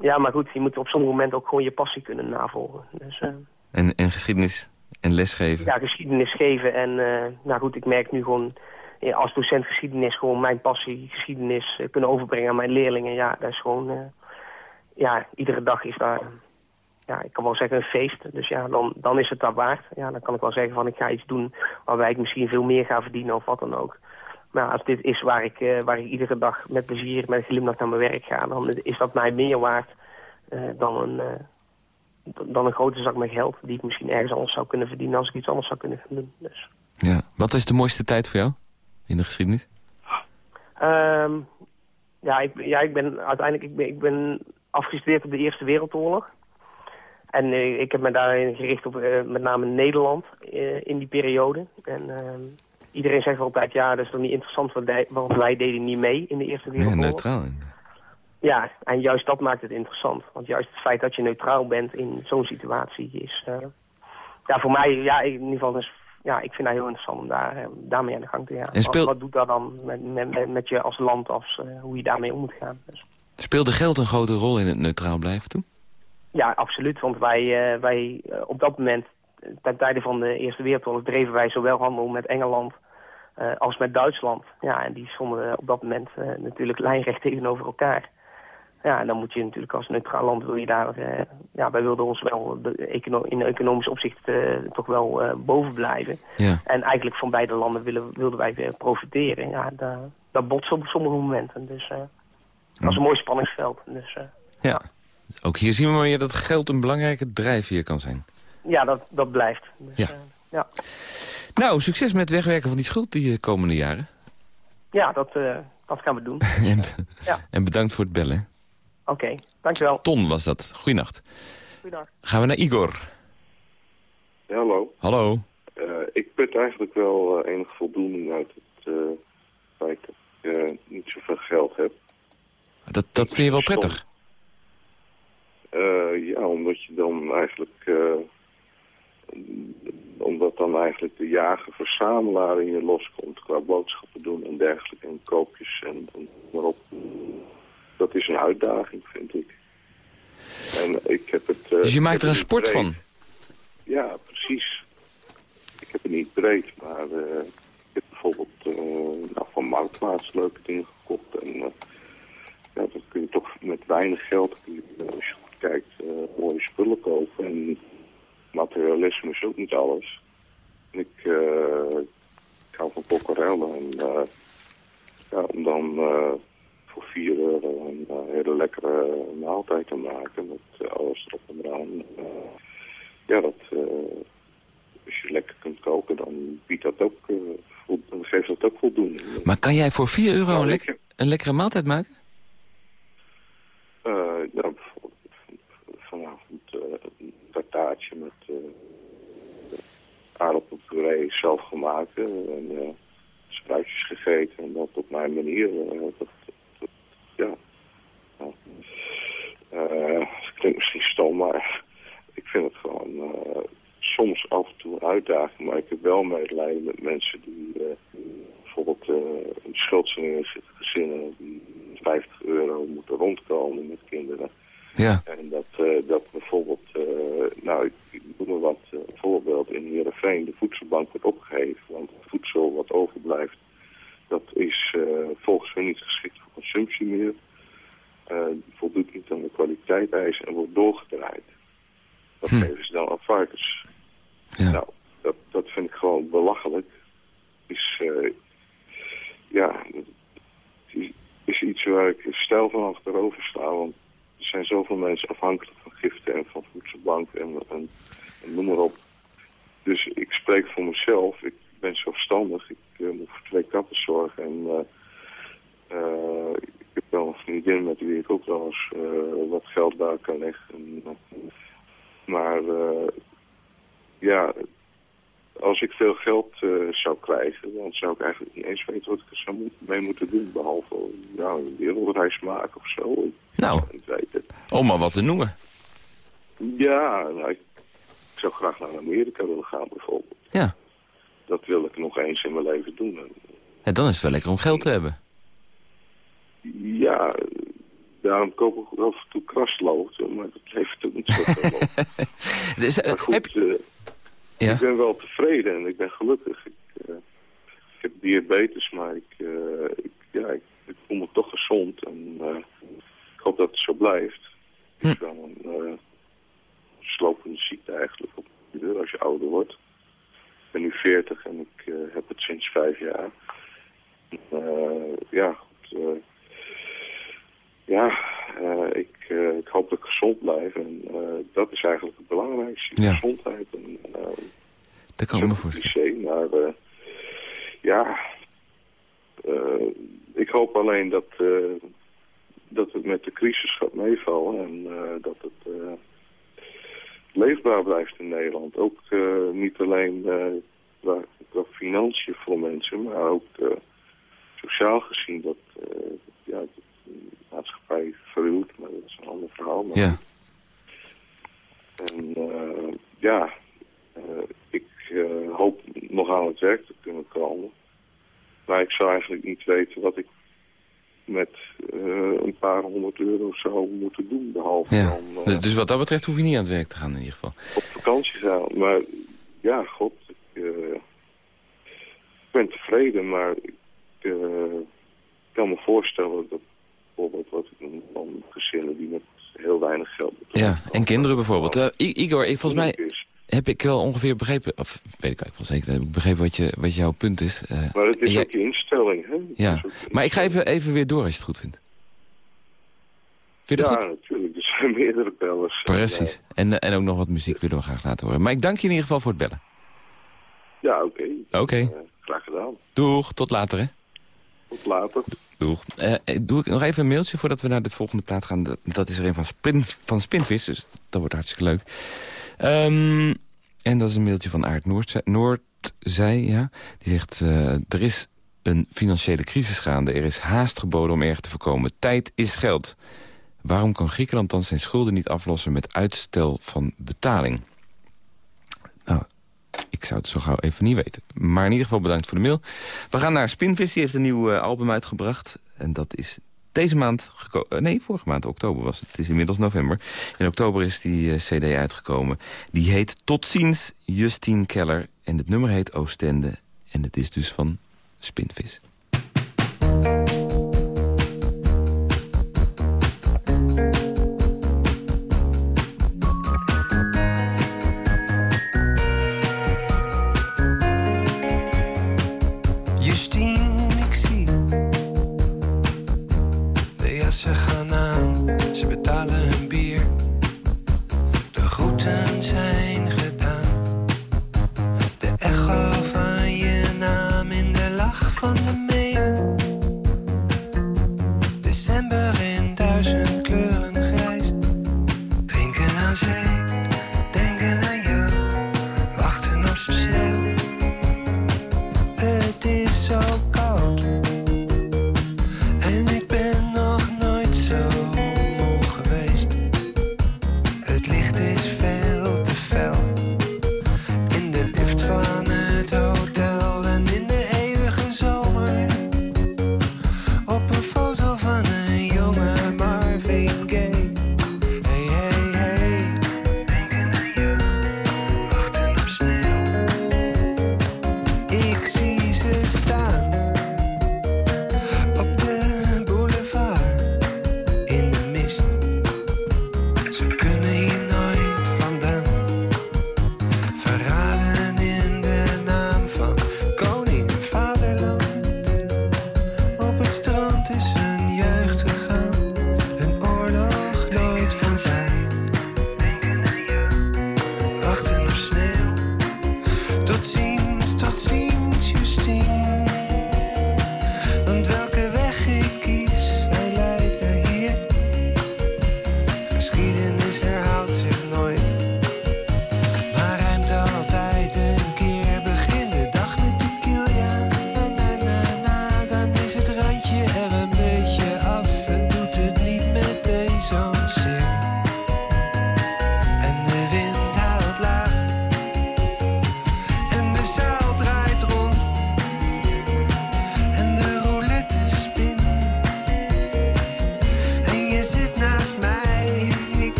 Ja, maar goed, je moet op sommige momenten ook gewoon je passie kunnen navolgen. Dus eh, En, en geschiedenis en lesgeven? ja, geschiedenis geven. En eh, nou goed, ik merk nu gewoon als docent geschiedenis gewoon mijn passie, geschiedenis eh, kunnen overbrengen aan mijn leerlingen. Ja, dat is gewoon, ja, iedere dag is daar, ja, ik kan wel zeggen een feest. Dus ja, dan, dan is het daar waard. Ja, dan kan ik wel zeggen van ik ga iets doen waarbij ik misschien veel meer ga verdienen of wat dan ook. Maar als dit is waar ik, eh, waar ik iedere dag met plezier, met glimlach naar mijn werk ga, dan is dat mij meer waard eh, dan, een, eh, dan een grote zak met geld die ik misschien ergens anders zou kunnen verdienen als ik iets anders zou kunnen gaan doen. Dus. Ja. Wat is de mooiste tijd voor jou in de geschiedenis? Ehm, ja, ik, ja, ik ben uiteindelijk ik ben, ik ben afgestudeerd op de Eerste Wereldoorlog. En ik heb me daarin gericht op met name Nederland in die periode. En ehm, iedereen zegt wel altijd, ja, dat is toch niet interessant, want wij, want wij deden niet mee in de Eerste Ja, Wereldoorlog. neutraal. Ja, en juist dat maakt het interessant. Want juist het feit dat je neutraal bent in zo'n situatie is... eh, ja, voor mij, ja, in ieder geval, is, ja, ik vind dat heel interessant om daar, eh, daarmee aan de gang te gaan. En speel- wat, wat doet dat dan met, met, met, je als land, als, eh, hoe je daarmee om moet gaan? Dus, Speelde geld een grote rol in het neutraal blijven toen? ja, absoluut. Want wij, wij op dat moment, ten tijde van de Eerste Wereldoorlog, dreven wij zowel handel met Engeland als met Duitsland. Ja, en die stonden eh, op dat moment eh, natuurlijk lijnrecht tegenover elkaar. Ja, en dan moet je natuurlijk als neutraal land, wil je daar, eh, ja, wij wilden ons wel de econo in economisch opzicht eh, toch wel eh, boven blijven. Ja. En eigenlijk van beide landen willen, wilden wij weer profiteren. Ja, daar, daar botsen op sommige momenten. Dus eh, dat is een mooi spanningsveld. Dus, eh, ja. Ook hier zien we maar weer dat geld een belangrijke drijfveer kan zijn. ja, dat, dat blijft. Dus, Ja. eh, ja. Nou, succes met het wegwerken van die schuld die eh, komende jaren. Ja, dat, eh, dat gaan we doen. en, Ja. en bedankt voor het bellen. Oké, dankjewel. Ton was dat. Goeienacht. Goeiedag. Gaan we naar Igor. Ja, hallo. Hallo. Eh, ik put eigenlijk wel eh, enige voldoening uit het eh, feit dat ik eh, niet zoveel geld heb. Dat, dat vind je wel prettig? Eh, ja, omdat je dan eigenlijk... omdat dan eigenlijk de jager-verzamelaar in je loskomt qua boodschappen doen en dergelijke. En koopjes en, en maar op. Dat is een uitdaging, vind ik. En ik heb het... eh, Dus je maakt er een sport breed. van? Ja, precies. Ik heb het niet breed, maar eh, ik heb bijvoorbeeld eh, nou, van Marktplaats leuke dingen gekocht. En ja, dan kun je toch met weinig geld, als je goed kijkt, mooie spullen kopen. En materialisme is ook niet alles. Ik, eh, ik hou van pokkerellen en eh, ja, om dan eh, voor 4 euro een hele lekkere maaltijd te maken met alles erop en eraan. ja, dat, als je lekker kunt koken, dan biedt dat ook, geeft dat ook voldoening. Maar kan jij voor 4 euro Nou, een, een lekkere maaltijd maken? Eh, ja, bijvoorbeeld vanavond eh, een tartaartje met eh aardappelpuree zelf gemaakt en eh, spruitjes gegeten en dat op mijn manier. eh, dat, dat- ja. het klinkt misschien stom, maar ik vind het gewoon soms af en toe uitdaging. Maar ik heb wel medelijden met mensen die bijvoorbeeld eh in in gezinnen die 50 euro moeten rondkomen met kinderen. Ja. En dat, eh, dat bijvoorbeeld, eh, nou ik, noem maar wat, eh, voorbeeld in Heerenveen, de voedselbank wordt opgeheven. Want het voedsel wat overblijft, dat is volgens hen niet geschikt voor consumptie meer. Voldoet niet aan de kwaliteitseisen en wordt doorgedraaid. Dat Hm. geven ze dan aan varkens. Ja. Nou, dat, dat vind ik gewoon belachelijk. Is, eh, ja, is, is iets waar ik stijl van achterover sta. Want er zijn zoveel mensen afhankelijk van giften en van voedselbank en, en, noem maar op. Dus ik spreek voor mezelf. Ik ben zelfstandig. Ik uh, moet voor twee katten zorgen. En uh, uh, ik heb wel een vriendin met wie ik ook wel eens wat geld daar kan leggen. maar ja, als ik veel geld zou krijgen, dan zou ik eigenlijk niet eens weten wat ik er zou mee moeten doen. Behalve ja, een wereldreis maken of zo. Nou, om maar wat te noemen. Ja, nou, ik zou graag naar Amerika willen gaan bijvoorbeeld. Ja. Dat wil ik nog eens in mijn leven doen. Ja, dan is het wel lekker om geld te hebben. Ja, daarom koop ik af en toe krasloten, maar dat heeft ook niet zoveel dus, uh, goed, heb... uh, ja? ik ben wel tevreden en ik ben gelukkig. Ik, uh, ik heb diabetes, maar ik, ik ja, ik, ik, voel me toch gezond en hoop dat het zo blijft. Het is wel een slopende ziekte eigenlijk op de deur als je ouder wordt. Ik ben nu 40 en ik uh, heb het sinds vijf jaar. Uh, ja, goed, uh, ja ik, ik hoop dat ik gezond blijf. En dat is eigenlijk het belangrijkste, ja. gezondheid. En, dat kan ik me voorstellen. maar ja, ik hoop alleen dat, dat het met de crisis gaat meevallen en dat het leefbaar blijft in Nederland. Ook uh, niet alleen qua, qua, financiën voor mensen, maar ook sociaal gezien dat ja, de maatschappij verhuurt, maar dat is een ander verhaal. Maar. Ja. En ja, ik hoop nog aan het werk te kunnen komen. Maar ik zou eigenlijk niet weten wat ik met uh, een paar honderd euro zou moeten doen. Behalve ja. dan, uh, dus, dus wat dat betreft hoef je niet aan het werk te gaan in ieder geval. Op vakantie gaan. Maar ja, god. Ik, ik ben tevreden, maar ik kan me voorstellen dat bijvoorbeeld wat ik noem van gezinnen die met heel weinig geld betalen. Ja, en kinderen bijvoorbeeld. Igor, ik, volgens mij heb ik wel ongeveer begrepen, of weet ik eigenlijk wel zeker, heb ik begrepen wat, je, wat jouw punt is. Uh, maar het is jij... ook je instelling, hè? Ja, maar ik ga even, even weer door als je het goed vindt. Vind je ja, goed? natuurlijk. Er zijn meerdere bellers. Precies. En, en, en ook nog wat muziek willen we graag laten horen. Maar ik dank je in ieder geval voor het bellen. Ja, oké. Oké. Okay. Uh, graag gedaan. Doeg, tot later hè. Tot later. Doeg. Uh, doe ik nog even een mailtje voordat we naar de volgende plaat gaan. Dat, dat is er een van, Spin, van Spinvis, dus dat wordt hartstikke leuk. Um, en dat is een mailtje van Aart Noordzij. Ja. Die zegt, uh, er is een financiële crisis gaande. Er is haast geboden om erg te voorkomen. Tijd is geld. Waarom kan Griekenland dan zijn schulden niet aflossen met uitstel van betaling? Nou, ik zou het zo gauw even niet weten. Maar in ieder geval bedankt voor de mail. We gaan naar Spinvis. Die heeft een nieuw uh, album uitgebracht. En dat is deze maand, uh, nee, vorige maand, oktober was het. Het is inmiddels november. In oktober is die uh, cd uitgekomen. Die heet Tot ziens, Justine Keller. En het nummer heet Oostende. En het is dus van Spinvis. Foto van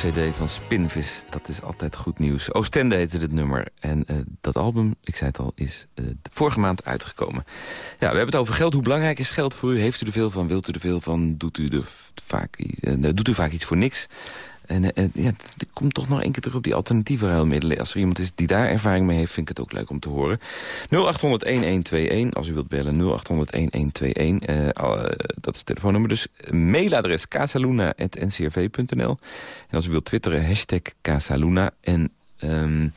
cd van Spinvis. Dat is altijd goed nieuws. Oostende heette dit nummer. En uh, dat album, ik zei het al, is uh, vorige maand uitgekomen. Ja, we hebben het over geld. Hoe belangrijk is geld voor u? Heeft u er veel van? Wilt u er veel van? Doet u, er vaak, uh, doet u vaak iets voor niks? En uh, ja, er komt toch nog één keer terug op die alternatieve ruilmiddelen. Als er iemand is die daar ervaring mee heeft, vind ik het ook leuk om te horen. 0800-1121, als u wilt bellen, 0800-1121. Uh, dat is het telefoonnummer. Dus mailadres casaluna.ncrv.nl. En als u wilt twitteren, hashtag Casaluna. En um,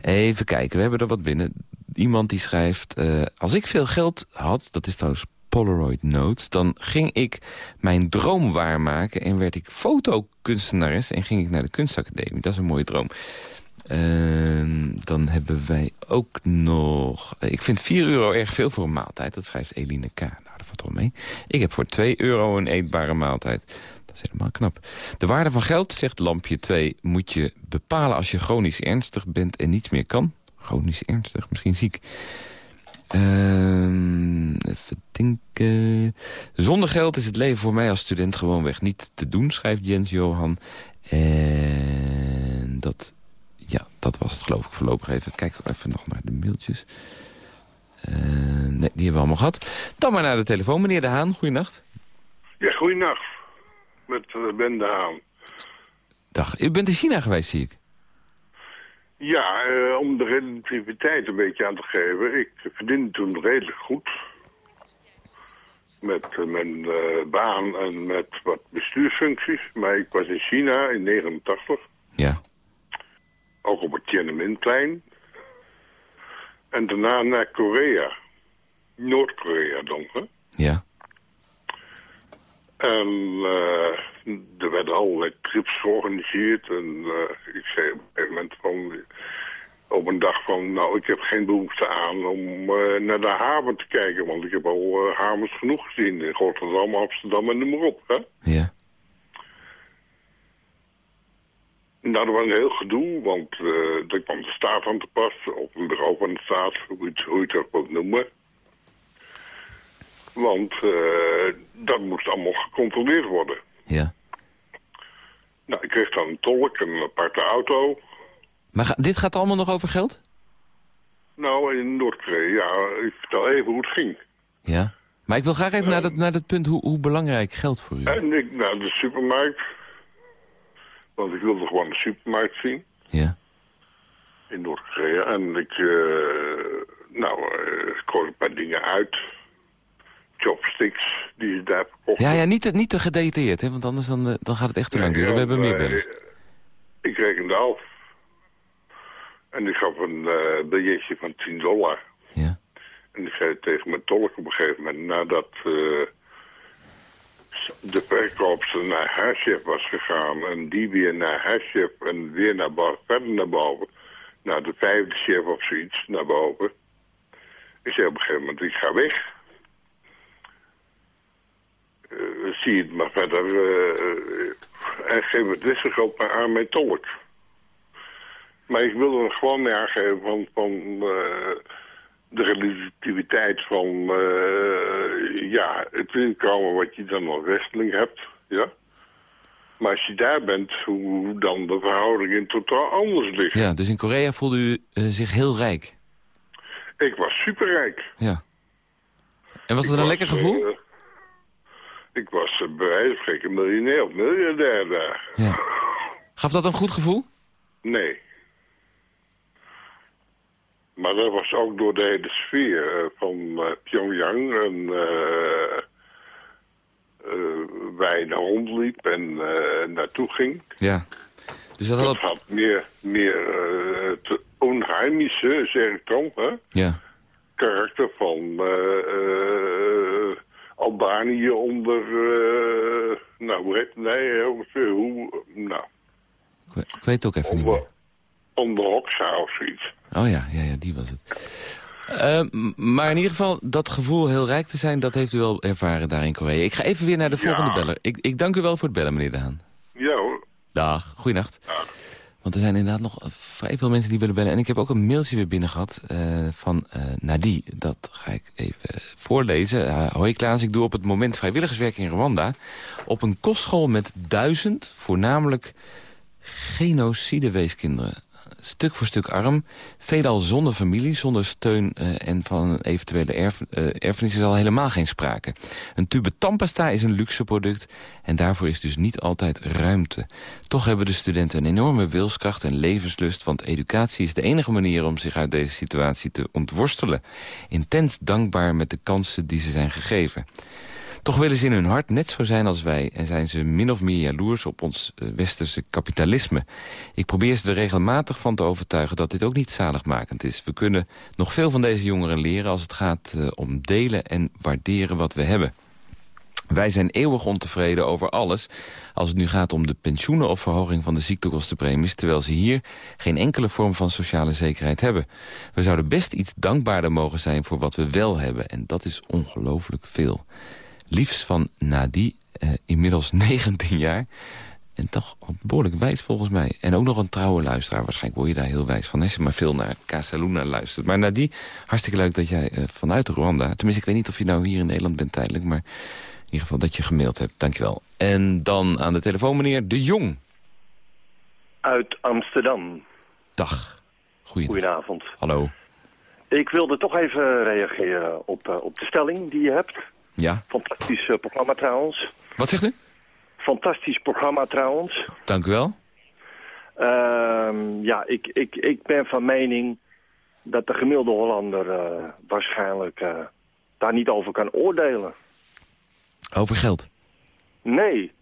even kijken, we hebben er wat binnen. Iemand die schrijft, als ik veel geld had, dat is trouwens Polaroid Notes... dan ging ik mijn droom waarmaken en werd ik fotokunstenares... en ging ik naar de kunstacademie. Dat is een mooie droom. Uh, dan hebben wij ook nog... Ik vind 4 euro erg veel voor een maaltijd. Dat schrijft Eline K. Nou, dat valt wel mee. Ik heb voor 2 euro een eetbare maaltijd. Dat is helemaal knap. De waarde van geld, zegt lampje 2, moet je bepalen als je chronisch ernstig bent en niets meer kan. Chronisch ernstig, misschien ziek. Uh, even denken. Zonder geld is het leven voor mij als student gewoonweg niet te doen, schrijft Jens Johan. En dat, ja, dat was het geloof ik voorlopig even. Kijk even nog naar de mailtjes. Uh, nee, die hebben we allemaal gehad. Dan maar naar de telefoon. Meneer De Haan, goeienacht. Ja, goeienacht. Met uh, Ben De Haan. Dag. U bent in China geweest, zie ik. Ja, uh, om de relativiteit een beetje aan te geven. Ik verdiende toen redelijk goed. Met uh, mijn uh, baan en met wat bestuursfuncties. Maar ik was in China in 89. Ja. Ook op het Tiananmenplein. En daarna naar Korea. Noord-Korea dan, hè? Ja. En uh, er werden allerlei trips georganiseerd. En uh, ik zei op een gegeven moment van... Op een dag van, nou, ik heb geen behoefte aan om uh, naar de haven te kijken. Want ik heb al havens genoeg gezien in Rotterdam, Amsterdam en noem maar op. Hè? Ja. Nou, dat was een heel gedoe, want er kwam de staat aan te pas. Of een bureau van de staat, hoe je het, hoe je het ook wilt noemen. Want uh, dat moest allemaal gecontroleerd worden. Ja. Nou, ik kreeg dan een tolk en een aparte auto. Maar ga, dit gaat allemaal nog over geld? Nou, in Noord-Korea, ja. Ik vertel even hoe het ging. Ja. Maar ik wil graag even naar, dat, naar dat punt hoe, hoe belangrijk geld voor u En ik naar de supermarkt. Want ik wilde gewoon de supermarkt zien. Ja. In Noord-Korea. En ik, uh, nou, ik koos een paar dingen uit chopsticks die je daar verkocht. Ja, ja niet, te, niet te gedetailleerd, hè? want anders dan, uh, dan gaat het echt te lang duren. We hebben meer bellen. Ik, rekende af. En ik gaf een uh, biljetje van 10 dollar. Ja. En ik zei tegen mijn tolk op een gegeven moment... nadat uh, de verkoopster naar haar was gegaan... en die weer naar haar chef en weer naar boven, verder naar boven... naar de vijfde chef of zoiets naar boven... Ik zei op een gegeven moment, ik ga weg. Uh, zie het maar verder. En geef het wissengeld maar aan mijn tolk. Maar ik wilde er gewoon mee aangeven van, van uh, de relativiteit van ja, het inkomen wat je dan als westeling hebt. Ja. Maar als je daar bent, hoe dan de verhouding in totaal anders ligt. Ja, dus in Korea voelde u zich heel rijk? Ik was superrijk. Ja. En was dat een lekker gevoel? Uh, ik was uh, bij wijze van spreken miljonair of miljardair daar. Ja. Gaf dat een goed gevoel? Nee. Maar dat was ook door de hele sfeer uh, van uh, Pyongyang en uh, waar je naar rondliep en naartoe ging. Ja. Dus dat, dat had... had meer, meer te onheimische, zeg ik dan, hè? Ja. karakter van uh, Albanië onder, uh, nou, hoe heet nee, ongeveer, hoe, nou. Ik, ik weet het ook even onder, niet meer. Onder Hoxha of zoiets. Oh ja, ja, ja, die was het. Uh, maar in ieder geval, dat gevoel heel rijk te zijn, dat heeft u wel ervaren daar in Korea. Ik ga even weer naar de volgende ja. beller. Ik, ik dank u wel voor het bellen, meneer De Haan. Ja hoor. Dag, goeienacht. Dag. Want er zijn inderdaad nog eh, vrij veel mensen die willen bellen. En ik heb ook een mailtje weer binnen gehad uh, van uh, Nadie. Dat ga ik even voorlezen. Hoi Klaas, ik doe op het moment vrijwilligerswerk in Rwanda. Op een kostschool met duizend, voornamelijk genocideweeskinderen stuk voor stuk arm. Veelal zonder familie, zonder steun uh, en van een eventuele erf, uh, erfenis is al helemaal geen sprake. Een tube tandpasta is een luxe product en daarvoor is dus niet altijd ruimte. Toch hebben de studenten een enorme wilskracht en levenslust... want educatie is de enige manier om zich uit deze situatie te ontworstelen. Intens dankbaar met de kansen die ze zijn gegeven. Toch willen ze in hun hart net zo zijn als wij... en zijn ze min of meer jaloers op ons uh, westerse kapitalisme. Ik probeer ze er regelmatig van te overtuigen dat dit ook niet zaligmakend is. We kunnen nog veel van deze jongeren leren als het gaat uh, om delen en waarderen wat we hebben. Wij zijn eeuwig ontevreden over alles als het nu gaat om de pensioenen of verhoging van de ziektekostenpremies... terwijl ze hier geen enkele vorm van sociale zekerheid hebben. We zouden best iets dankbaarder mogen zijn voor wat we wel hebben. En dat is ongelooflijk veel. Liefst van Nadie, eh, inmiddels 19 jaar. En toch behoorlijk wijs volgens mij. En ook nog een trouwe luisteraar. Waarschijnlijk word je daar heel wijs van. Als je maar veel naar Casaluna luistert. Maar Nadie, hartstikke leuk dat jij uh, vanuit Rwanda... tenminste, ik weet niet of je nou hier in Nederland bent tijdelijk... maar in ieder geval dat je gemaild hebt. Dankjewel. En dan aan de telefoon meneer De Jong. Uit Amsterdam. Dag. Goedenavond. Hallo. Ik wilde toch even reageren op, uh, op de stelling die je hebt. Ja. Fantastisch uh, programma trouwens. Wat zegt u? Fantastisch programma trouwens. Dank u wel. Uh, ja, ik, ik, ik ben van mening dat de gemiddelde Hollander uh, waarschijnlijk uh, daar niet over kan oordelen. Over geld? Nee.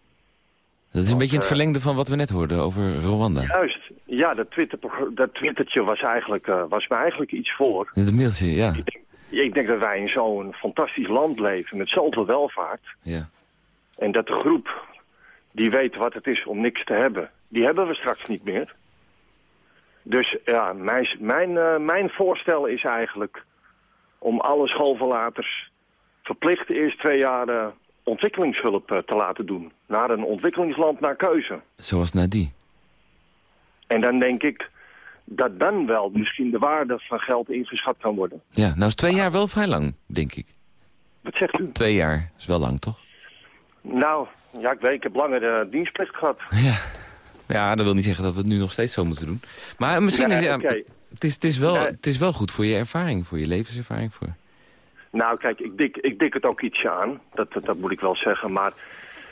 Dat is een beetje in het verlengde van wat we net hoorden over Rwanda. Juist. Ja, dat, Twitter, dat twittertje was, eigenlijk, was me eigenlijk iets voor. Dat mailtje, ja. Ik denk, ik denk dat wij in zo'n fantastisch land leven met zoveel welvaart. Ja. En dat de groep die weet wat het is om niks te hebben, die hebben we straks niet meer. Dus ja, mijn, mijn, uh, mijn voorstel is eigenlijk om alle schoolverlaters verplicht eerst twee jaar uh, ontwikkelingshulp uh, te laten doen. Naar een ontwikkelingsland naar keuze. Zoals naar die. En dan denk ik dat dan wel misschien de waarde van geld ingeschat kan worden. Ja, nou is twee jaar wel vrij lang, denk ik. Wat zegt u? Twee jaar is wel lang, toch? Nou, ja, ik weet, ik heb langer de dienstplicht gehad. Ja. ja, dat wil niet zeggen dat we het nu nog steeds zo moeten doen. Maar misschien, nee, ja, okay. het, is, het, is wel, Nee. het is wel goed voor je ervaring, voor je levenservaring. Voor... Nou, kijk, ik dik, ik dik het ook ietsje aan. Dat, dat, dat moet ik wel zeggen. Maar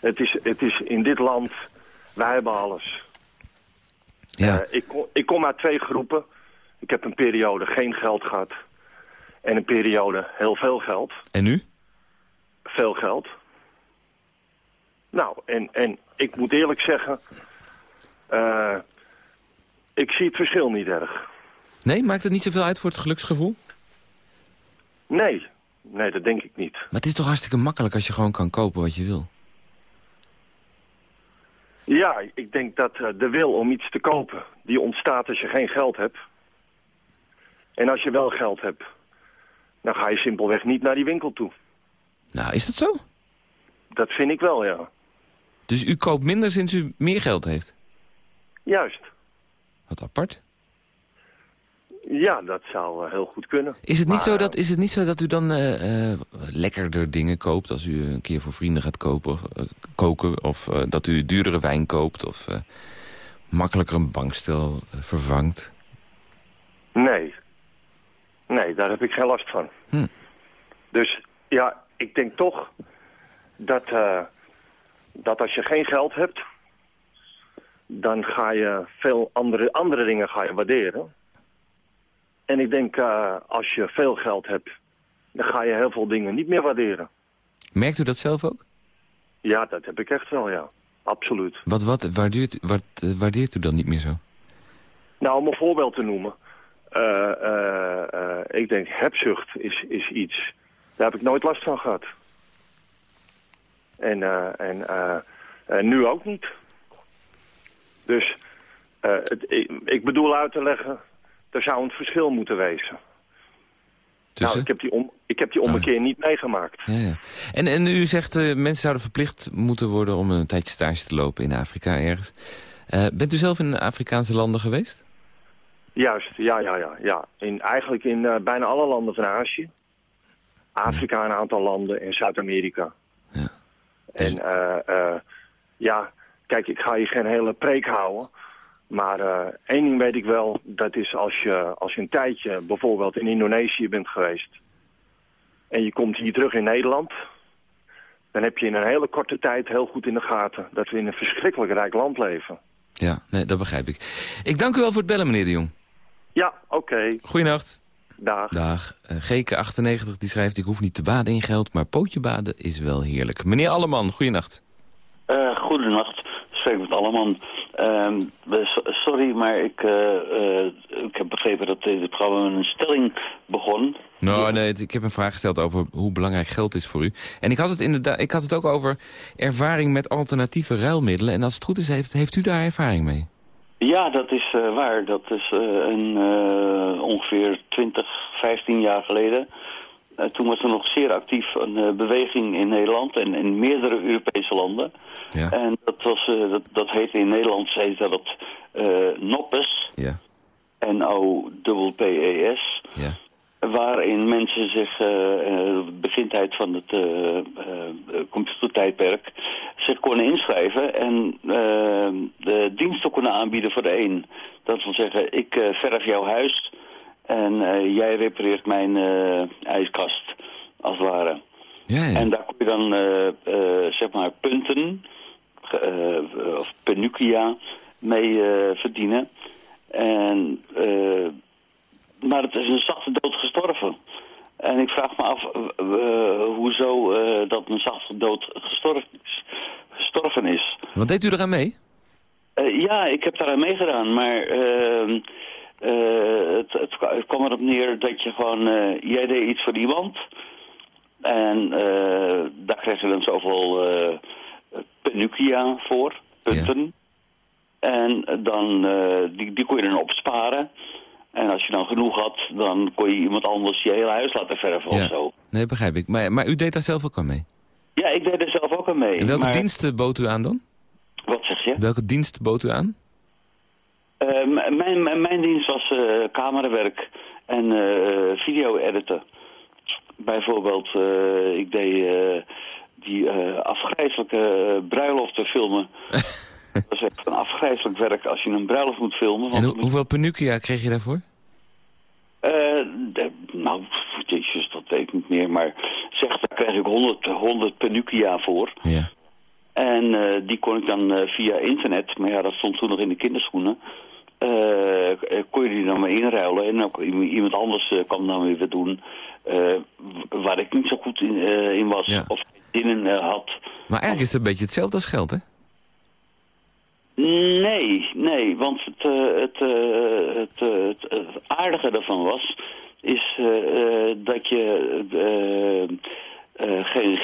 het is, het is in dit land, wij hebben alles. Ja. Uh, ik, kom, ik kom uit twee groepen. Ik heb een periode geen geld gehad. En een periode heel veel geld. En nu? Veel geld. Nou, en, en ik moet eerlijk zeggen... Uh, ik zie het verschil niet erg. Nee, maakt het niet zoveel uit voor het geluksgevoel? Nee, nee, dat denk ik niet. Maar het is toch hartstikke makkelijk als je gewoon kan kopen wat je wil? Ja, ik denk dat uh, de wil om iets te kopen, die ontstaat als je geen geld hebt. En als je wel geld hebt, dan ga je simpelweg niet naar die winkel toe. Nou, is dat zo? Dat vind ik wel, ja. Dus u koopt minder sinds u meer geld heeft? Juist. Wat apart. Ja, dat zou uh, heel goed kunnen. Is het, niet maar, zo dat, is het niet zo dat u dan uh, uh, lekkerder dingen koopt... als u een keer voor vrienden gaat kopen of, koken... of dat u duurdere wijn koopt... of makkelijker een bankstel vervangt? Nee. Nee, daar heb ik geen last van. Hm. Dus ja, ik denk toch dat, dat als je geen geld hebt... dan ga je veel andere, andere dingen ga je waarderen... En ik denk, uh, als je veel geld hebt, dan ga je heel veel dingen niet meer waarderen. Merkt u dat zelf ook? Ja, dat heb ik echt wel, ja. Absoluut. Wat, wat waardeert, wat, uh, waardeert u dan niet meer zo? Nou, om een voorbeeld te noemen. Uh, ik denk, hebzucht is, is iets, daar heb ik nooit last van gehad. En, en nu ook niet. Dus het, ik, ik bedoel uit te leggen er zou een verschil moeten wezen. Tussen? Nou, ik heb die, om, ik heb die ommekeer oh. niet meegemaakt. Ja, ja. En, en u zegt, uh, mensen zouden verplicht moeten worden om een tijdje stage te lopen in Afrika ergens. Eh, bent u zelf in Afrikaanse landen geweest? Juist, ja, ja, ja. ja. In, eigenlijk in eh, bijna alle landen van Azië. Afrika een aantal landen en Zuid-Amerika. Ja. En eh, ja, kijk, ik ga hier geen hele preek houden. Maar eh, één ding weet ik wel, dat is als je, als je een tijdje bijvoorbeeld in Indonesië bent geweest... en je komt hier terug in Nederland... dan heb je in een hele korte tijd heel goed in de gaten... dat we in een verschrikkelijk rijk land leven. Ja, nee, dat begrijp ik. Ik dank u wel voor het bellen, meneer de Jong. Ja, oké. Goeienacht. Dag. Dag. Eh, GK98 die schrijft, ik hoef niet te baden in geld, maar pootje baden is wel heerlijk. Meneer Alleman, goeienacht. Uh, goedenacht, met Alleman. So sorry, maar ik, uh, ik heb begrepen dat dit programma een stelling begon. Nou, nee, ik heb een vraag gesteld over hoe belangrijk geld is voor u. En ik had het, inderdaad, ik had het ook over ervaring met alternatieve ruilmiddelen. En als het goed is, heeft, heeft u daar ervaring mee? Ja, dat is uh, waar. Dat is een, ongeveer 20, 15 jaar geleden. Toen was er nog zeer actief een beweging in Nederland en in meerdere Europese landen. Ja. En dat, was, dat, dat heette in Nederland heette dat NOPPES. Ja. N-O-P-P-E-S. Ja. Waarin mensen zich, uh, begintijd van het uh, uh, computertijdperk, zich konden inschrijven en de diensten konden aanbieden voor de een. Dat wil zeggen, ik verf jouw huis en jij repareert mijn ijskast, als het ware. Ja, ja. En daar kon je dan, zeg maar, punten, of penuclia, mee verdienen. En maar het is een zachte dood gestorven. En ik vraag me af hoezo dat een zachte dood gestorven, gestorven is. Wat deed u eraan mee? Ja, ik heb daaraan meegedaan, maar ehm, het, het, het, kwam erop neer dat je gewoon, jij deed iets voor iemand. En daar kreeg je dan zoveel penukia voor, punten. Ja. En dan, die, die kon je dan opsparen. En als je dan genoeg had, dan kon je iemand anders je hele huis laten verven ja. of zo. Nee, begrijp ik. Maar, maar u deed daar zelf ook aan mee? Ja, ik deed er zelf ook aan mee. En welke maar... diensten bood u aan dan? Wat zeg je? Welke dienst bood u aan? Uh, mijn, mijn, dienst was uh, camerawerk en uh, video-editen. Bijvoorbeeld, ik deed die afgrijzelijke bruiloften filmen. Dat is echt een afgrijzelijk werk als je een bruiloft moet filmen. En ho hoeveel penukia kreeg je daarvoor? De, nou, jezus, dat weet ik niet meer. Maar zeg, daar kreeg ik 100, 100 penukia voor. Ja. En uh, die kon ik dan uh, via internet, maar ja, dat stond toen nog in de kinderschoenen. Kon je die dan maar inruilen en kon iemand anders kwam dan weer wat doen. waar ik niet zo goed in, in was ja. of in had. Maar eigenlijk is het een beetje hetzelfde als geld, hè? Nee, nee, want het, uh, het, uh, het, uh, het, het, aardige daarvan was, is dat je geen,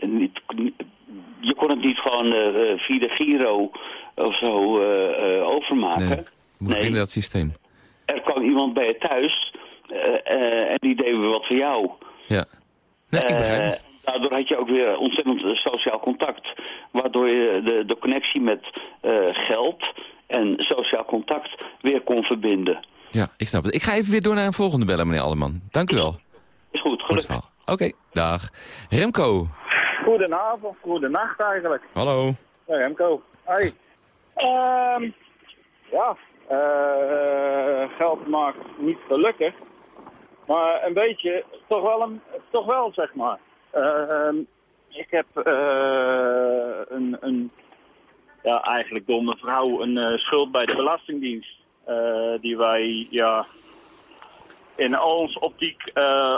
niet, je kon het niet gewoon via de Giro of zo overmaken. Nee, moest binnen dat systeem. Er kwam iemand bij je thuis en die deed weer wat voor jou. Ja, nee, ik begrijp het. Daardoor had je ook weer ontzettend sociaal contact. Waardoor je de, de connectie met geld en sociaal contact weer kon verbinden. Ja, ik snap het. Ik ga even weer door naar een volgende bellen, meneer Alleman. Dank u wel. Is goed, gelukkig. Oké, okay, dag. Remco. Goedenavond, goedenacht eigenlijk. Hallo. Ja, Remco. Hoi. Um, ja, uh, geld maakt niet gelukkig. Maar een beetje, toch wel, een, toch wel zeg maar. Uh, ik heb uh, een, een, ja, eigenlijk door mijn vrouw een uh, schuld bij de Belastingdienst. die wij ja, in ons optiek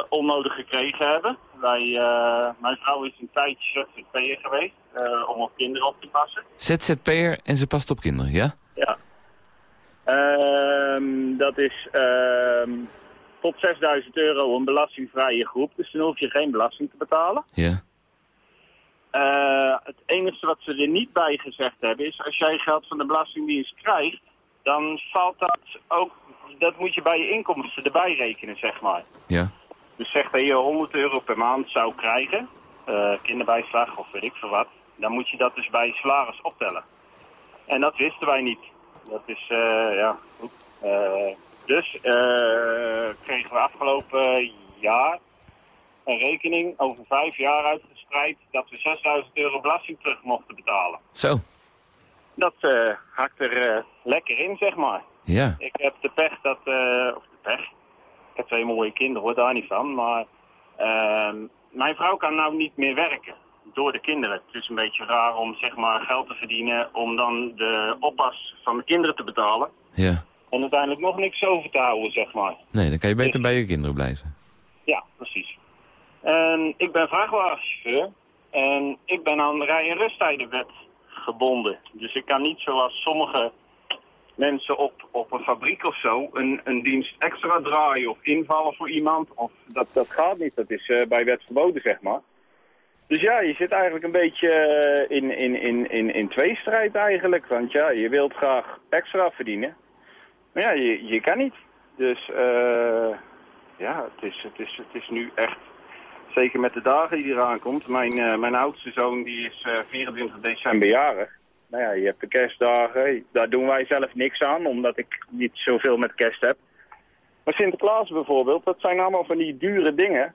onnodig gekregen hebben. Wij, mijn vrouw is een tijdje ZZP'er geweest om op kinderen op te passen. ZZP'er en ze past op kinderen, ja? Ja. Ehm, dat is tot 6000 euro een belastingvrije groep. Dus dan hoef je geen belasting te betalen. Ja. Uh, het enige wat ze er niet bij gezegd hebben is... als jij geld van de Belastingdienst krijgt... dan valt dat ook... dat moet je bij je inkomsten erbij rekenen, zeg maar. Ja. Dus zeg dat je 100 euro per maand zou krijgen... Uh, kinderbijslag of weet ik veel wat... dan moet je dat dus bij je salaris optellen. En dat wisten wij niet. Dat is, eh, ja, goed. Eh, dus eh, kregen we afgelopen jaar een rekening over vijf jaar uitgespreid dat we 6000 euro belasting terug mochten betalen. Zo. Dat eh hakt er eh, lekker in, zeg maar. Ja. Ik heb de pech dat, eh, of de pech, ik heb twee mooie kinderen, hoor daar niet van, maar ehm, mijn vrouw kan nou niet meer werken door de kinderen. Het is een beetje raar om zeg maar geld te verdienen om dan de oppas van de kinderen te betalen Ja. en uiteindelijk nog niks over te houden, zeg maar. Nee, dan kan je beter bij je kinderen blijven. Ja, precies. En ik ben vrachtwagenchauffeur en ik ben aan de rij- en rusttijdenwet gebonden. Dus ik kan niet zoals sommige mensen op, op een fabriek of zo een, een dienst extra draaien of invallen voor iemand. Of, dat, dat gaat niet, dat is eh, bij wet verboden, zeg maar. Dus ja, je zit eigenlijk een beetje eh, in, in, in, in, in tweestrijd eigenlijk. Want ja, je wilt graag extra verdienen. Maar ja, je, je kan niet. Dus eh ja, het is, het, is, het is nu echt, zeker met de dagen die eraan komt. Mijn, eh, mijn oudste zoon die is eh 24 december jarig. Nou ja, je hebt de kerstdagen. Daar doen wij zelf niks aan, omdat ik niet zoveel met kerst heb. Maar Sinterklaas bijvoorbeeld, dat zijn allemaal van die dure dingen.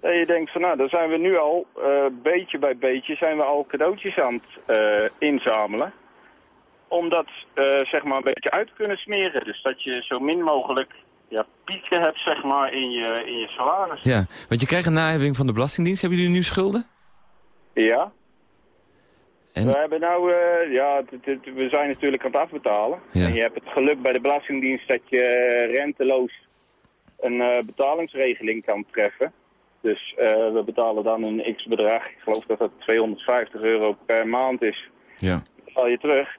Dat je denkt van nou, daar zijn we nu al, eh, beetje bij beetje, zijn we al cadeautjes aan het eh, inzamelen. Om dat eh, zeg maar een beetje uit te kunnen smeren. Dus dat je zo min mogelijk ja, pieken hebt zeg maar in je, in je salaris. Ja, want je krijgt een naheffing van de Belastingdienst. Hebben jullie nu schulden? Ja. En? We hebben nou, eh, ja, we zijn natuurlijk aan het afbetalen. Ja. En je hebt het geluk bij de Belastingdienst dat je eh, renteloos een eh, betalingsregeling kan treffen. Dus we betalen dan een x-bedrag. Ik geloof dat dat 250 euro per maand is. Ja. Val je terug.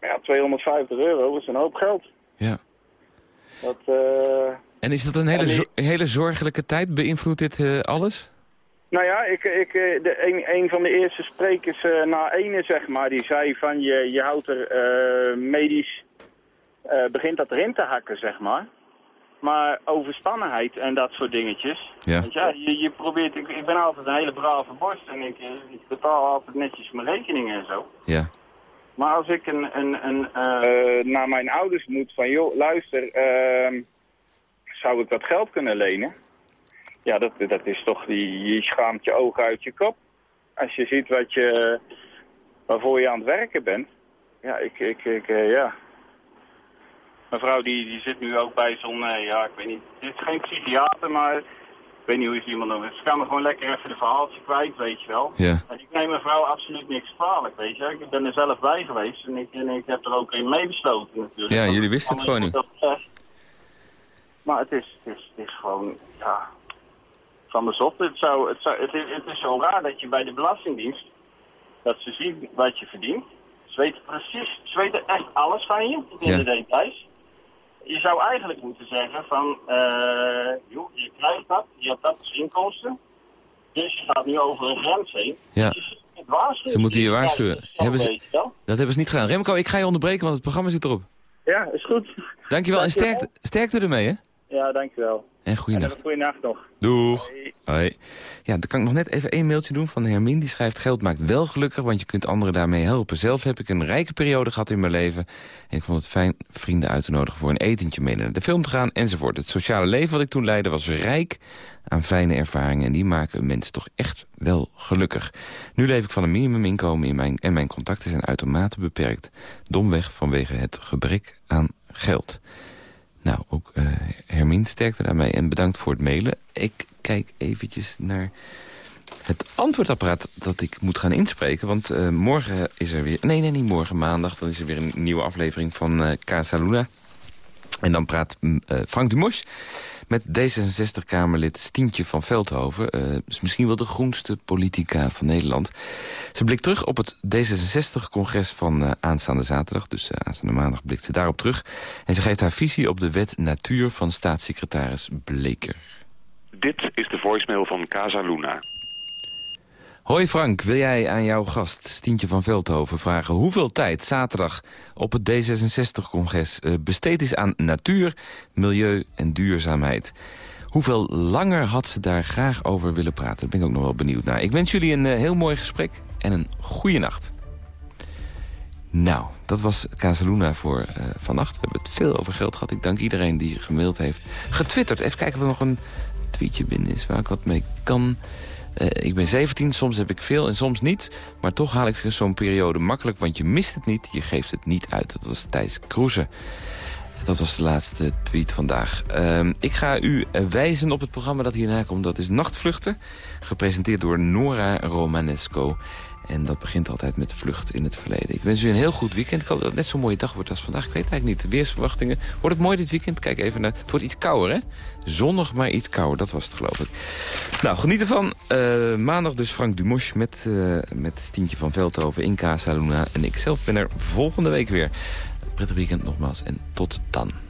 Ja, 250 euro is een hoop geld. Ja. Dat, En is dat een hele, die- hele zorgelijke tijd? Beïnvloedt dit alles? Nou ja, ik, ik, eh, de, een, een van de eerste sprekers eh, na ene, zeg maar, die zei van je, je houdt er eh, medisch, eh, begint dat erin te hakken, zeg maar. Maar overspannenheid en dat soort dingetjes. Ja. Want ja, je, je probeert, ik, ik ben altijd een hele brave borst en ik, ik betaal altijd netjes mijn rekeningen en zo. Ja. Maar als ik een, een, een, eh, naar mijn ouders moet van, joh, luister, ehm, zou ik dat geld kunnen lenen? Ja, dat, dat is toch, die, je schaamt je ogen uit je kop. Als je ziet wat je, waarvoor je aan het werken bent. Ja, ik, ik, ik eh, ja. Mijn vrouw die, die zit nu ook bij zo'n, eh, ja, ik weet niet, dit is geen psychiater, maar ik weet niet hoe je iemand noemt. Ze kan me gewoon lekker even de verhaaltje kwijt, weet je wel. Ja. En ik neem mijn vrouw absoluut niks kwalijk, weet je. Ik ben er zelf bij geweest en ik, en ik heb er ook in meebesloten natuurlijk. Ja, jullie wisten het gewoon niet. Maar het is, het, is, het is gewoon, ja, van de zot. Het, zou, het, zou, het, is, het is zo raar dat je bij de Belastingdienst, dat ze zien wat je verdient. Ze weten precies, ze weten echt alles van je, in Ja. de details. Je zou eigenlijk moeten zeggen van, eh, joh, je krijgt dat, je hebt dat als inkomsten. Dus je gaat nu over een grens heen. Ja. Waarschuwen. Ze moeten je waarschuwen. Ja, Hebben ze-. Dat hebben ze niet gedaan. Remco, ik ga je onderbreken, want het programma zit erop. Ja, is goed. Dankjewel en sterkte, sterkte ermee, hè? Ja, dankjewel. En En goeienacht. een goede nacht nog. Doeg. Hoi. Ja, dan kan ik nog net even één mailtje doen van Hermine. Die schrijft, geld maakt wel gelukkig, want je kunt anderen daarmee helpen. Zelf heb ik een rijke periode gehad in mijn leven. En ik vond het fijn vrienden uit te nodigen voor een etentje mee naar de film te gaan enzovoort. Het sociale leven wat ik toen leidde was rijk aan fijne ervaringen. En die maken een mens toch echt wel gelukkig. Nu leef ik van een minimuminkomen in mijn, en mijn contacten zijn uitermate beperkt. Domweg vanwege het gebrek aan geld. Nou, ook eh Hermine sterkte daarmee en bedankt voor het mailen. Ik kijk eventjes naar het antwoordapparaat dat ik moet gaan inspreken. Want eh, morgen is er weer... Nee, nee, niet morgen, maandag. Dan is er weer een nieuwe aflevering van eh Casa Luna. En dan praat mm, eh, Frank Dumos met D66-Kamerlid Stientje van Veldhoven. eh, is misschien wel de groenste politica van Nederland. Ze blikt terug op het D66-congres van eh, aanstaande zaterdag. Dus aanstaande maandag blikt ze daarop terug. En ze geeft haar visie op de wet natuur van staatssecretaris Bleker. Dit is de voicemail van Casa Luna. Hoi Frank, wil jij aan jouw gast Stientje van Veldhoven vragen... hoeveel tijd zaterdag op het D66-congres eh, besteed is aan natuur, milieu en duurzaamheid? Hoeveel langer had ze daar graag over willen praten? Daar ben ik ook nog wel benieuwd naar. Ik wens jullie een eh, heel mooi gesprek en een goede nacht. Nou, dat was Casaluna voor uh, vannacht. We hebben het veel over geld gehad. Ik dank iedereen die gemaild heeft. Getwitterd. Even kijken of er nog een tweetje binnen is waar ik wat mee kan. Uh, ik ben 17, soms heb ik veel en soms niet. Maar toch haal ik zo'n periode makkelijk, want je mist het niet. Je geeft het niet uit. Dat was Thijs Kroeze. Dat was de laatste tweet vandaag. Uh, ik ga u wijzen op het programma dat hierna komt. Dat is Nachtvluchten, gepresenteerd door Nora Romanesco. En dat begint altijd met de vlucht in het verleden. Ik wens u een heel goed weekend. Ik hoop dat het net zo'n mooie dag wordt als vandaag. Ik weet eigenlijk niet. De weersverwachtingen. Wordt het mooi dit weekend? Kijk even naar... Het wordt iets kouder, hè? Zonnig, maar iets kouder. Dat was het, geloof ik. Nou, geniet ervan. Uh, maandag dus Frank Dumosch met, uh, met Stientje van Veldhoven in Casa Luna. En ik zelf ben er volgende week weer. Prettig weekend nogmaals en tot dan.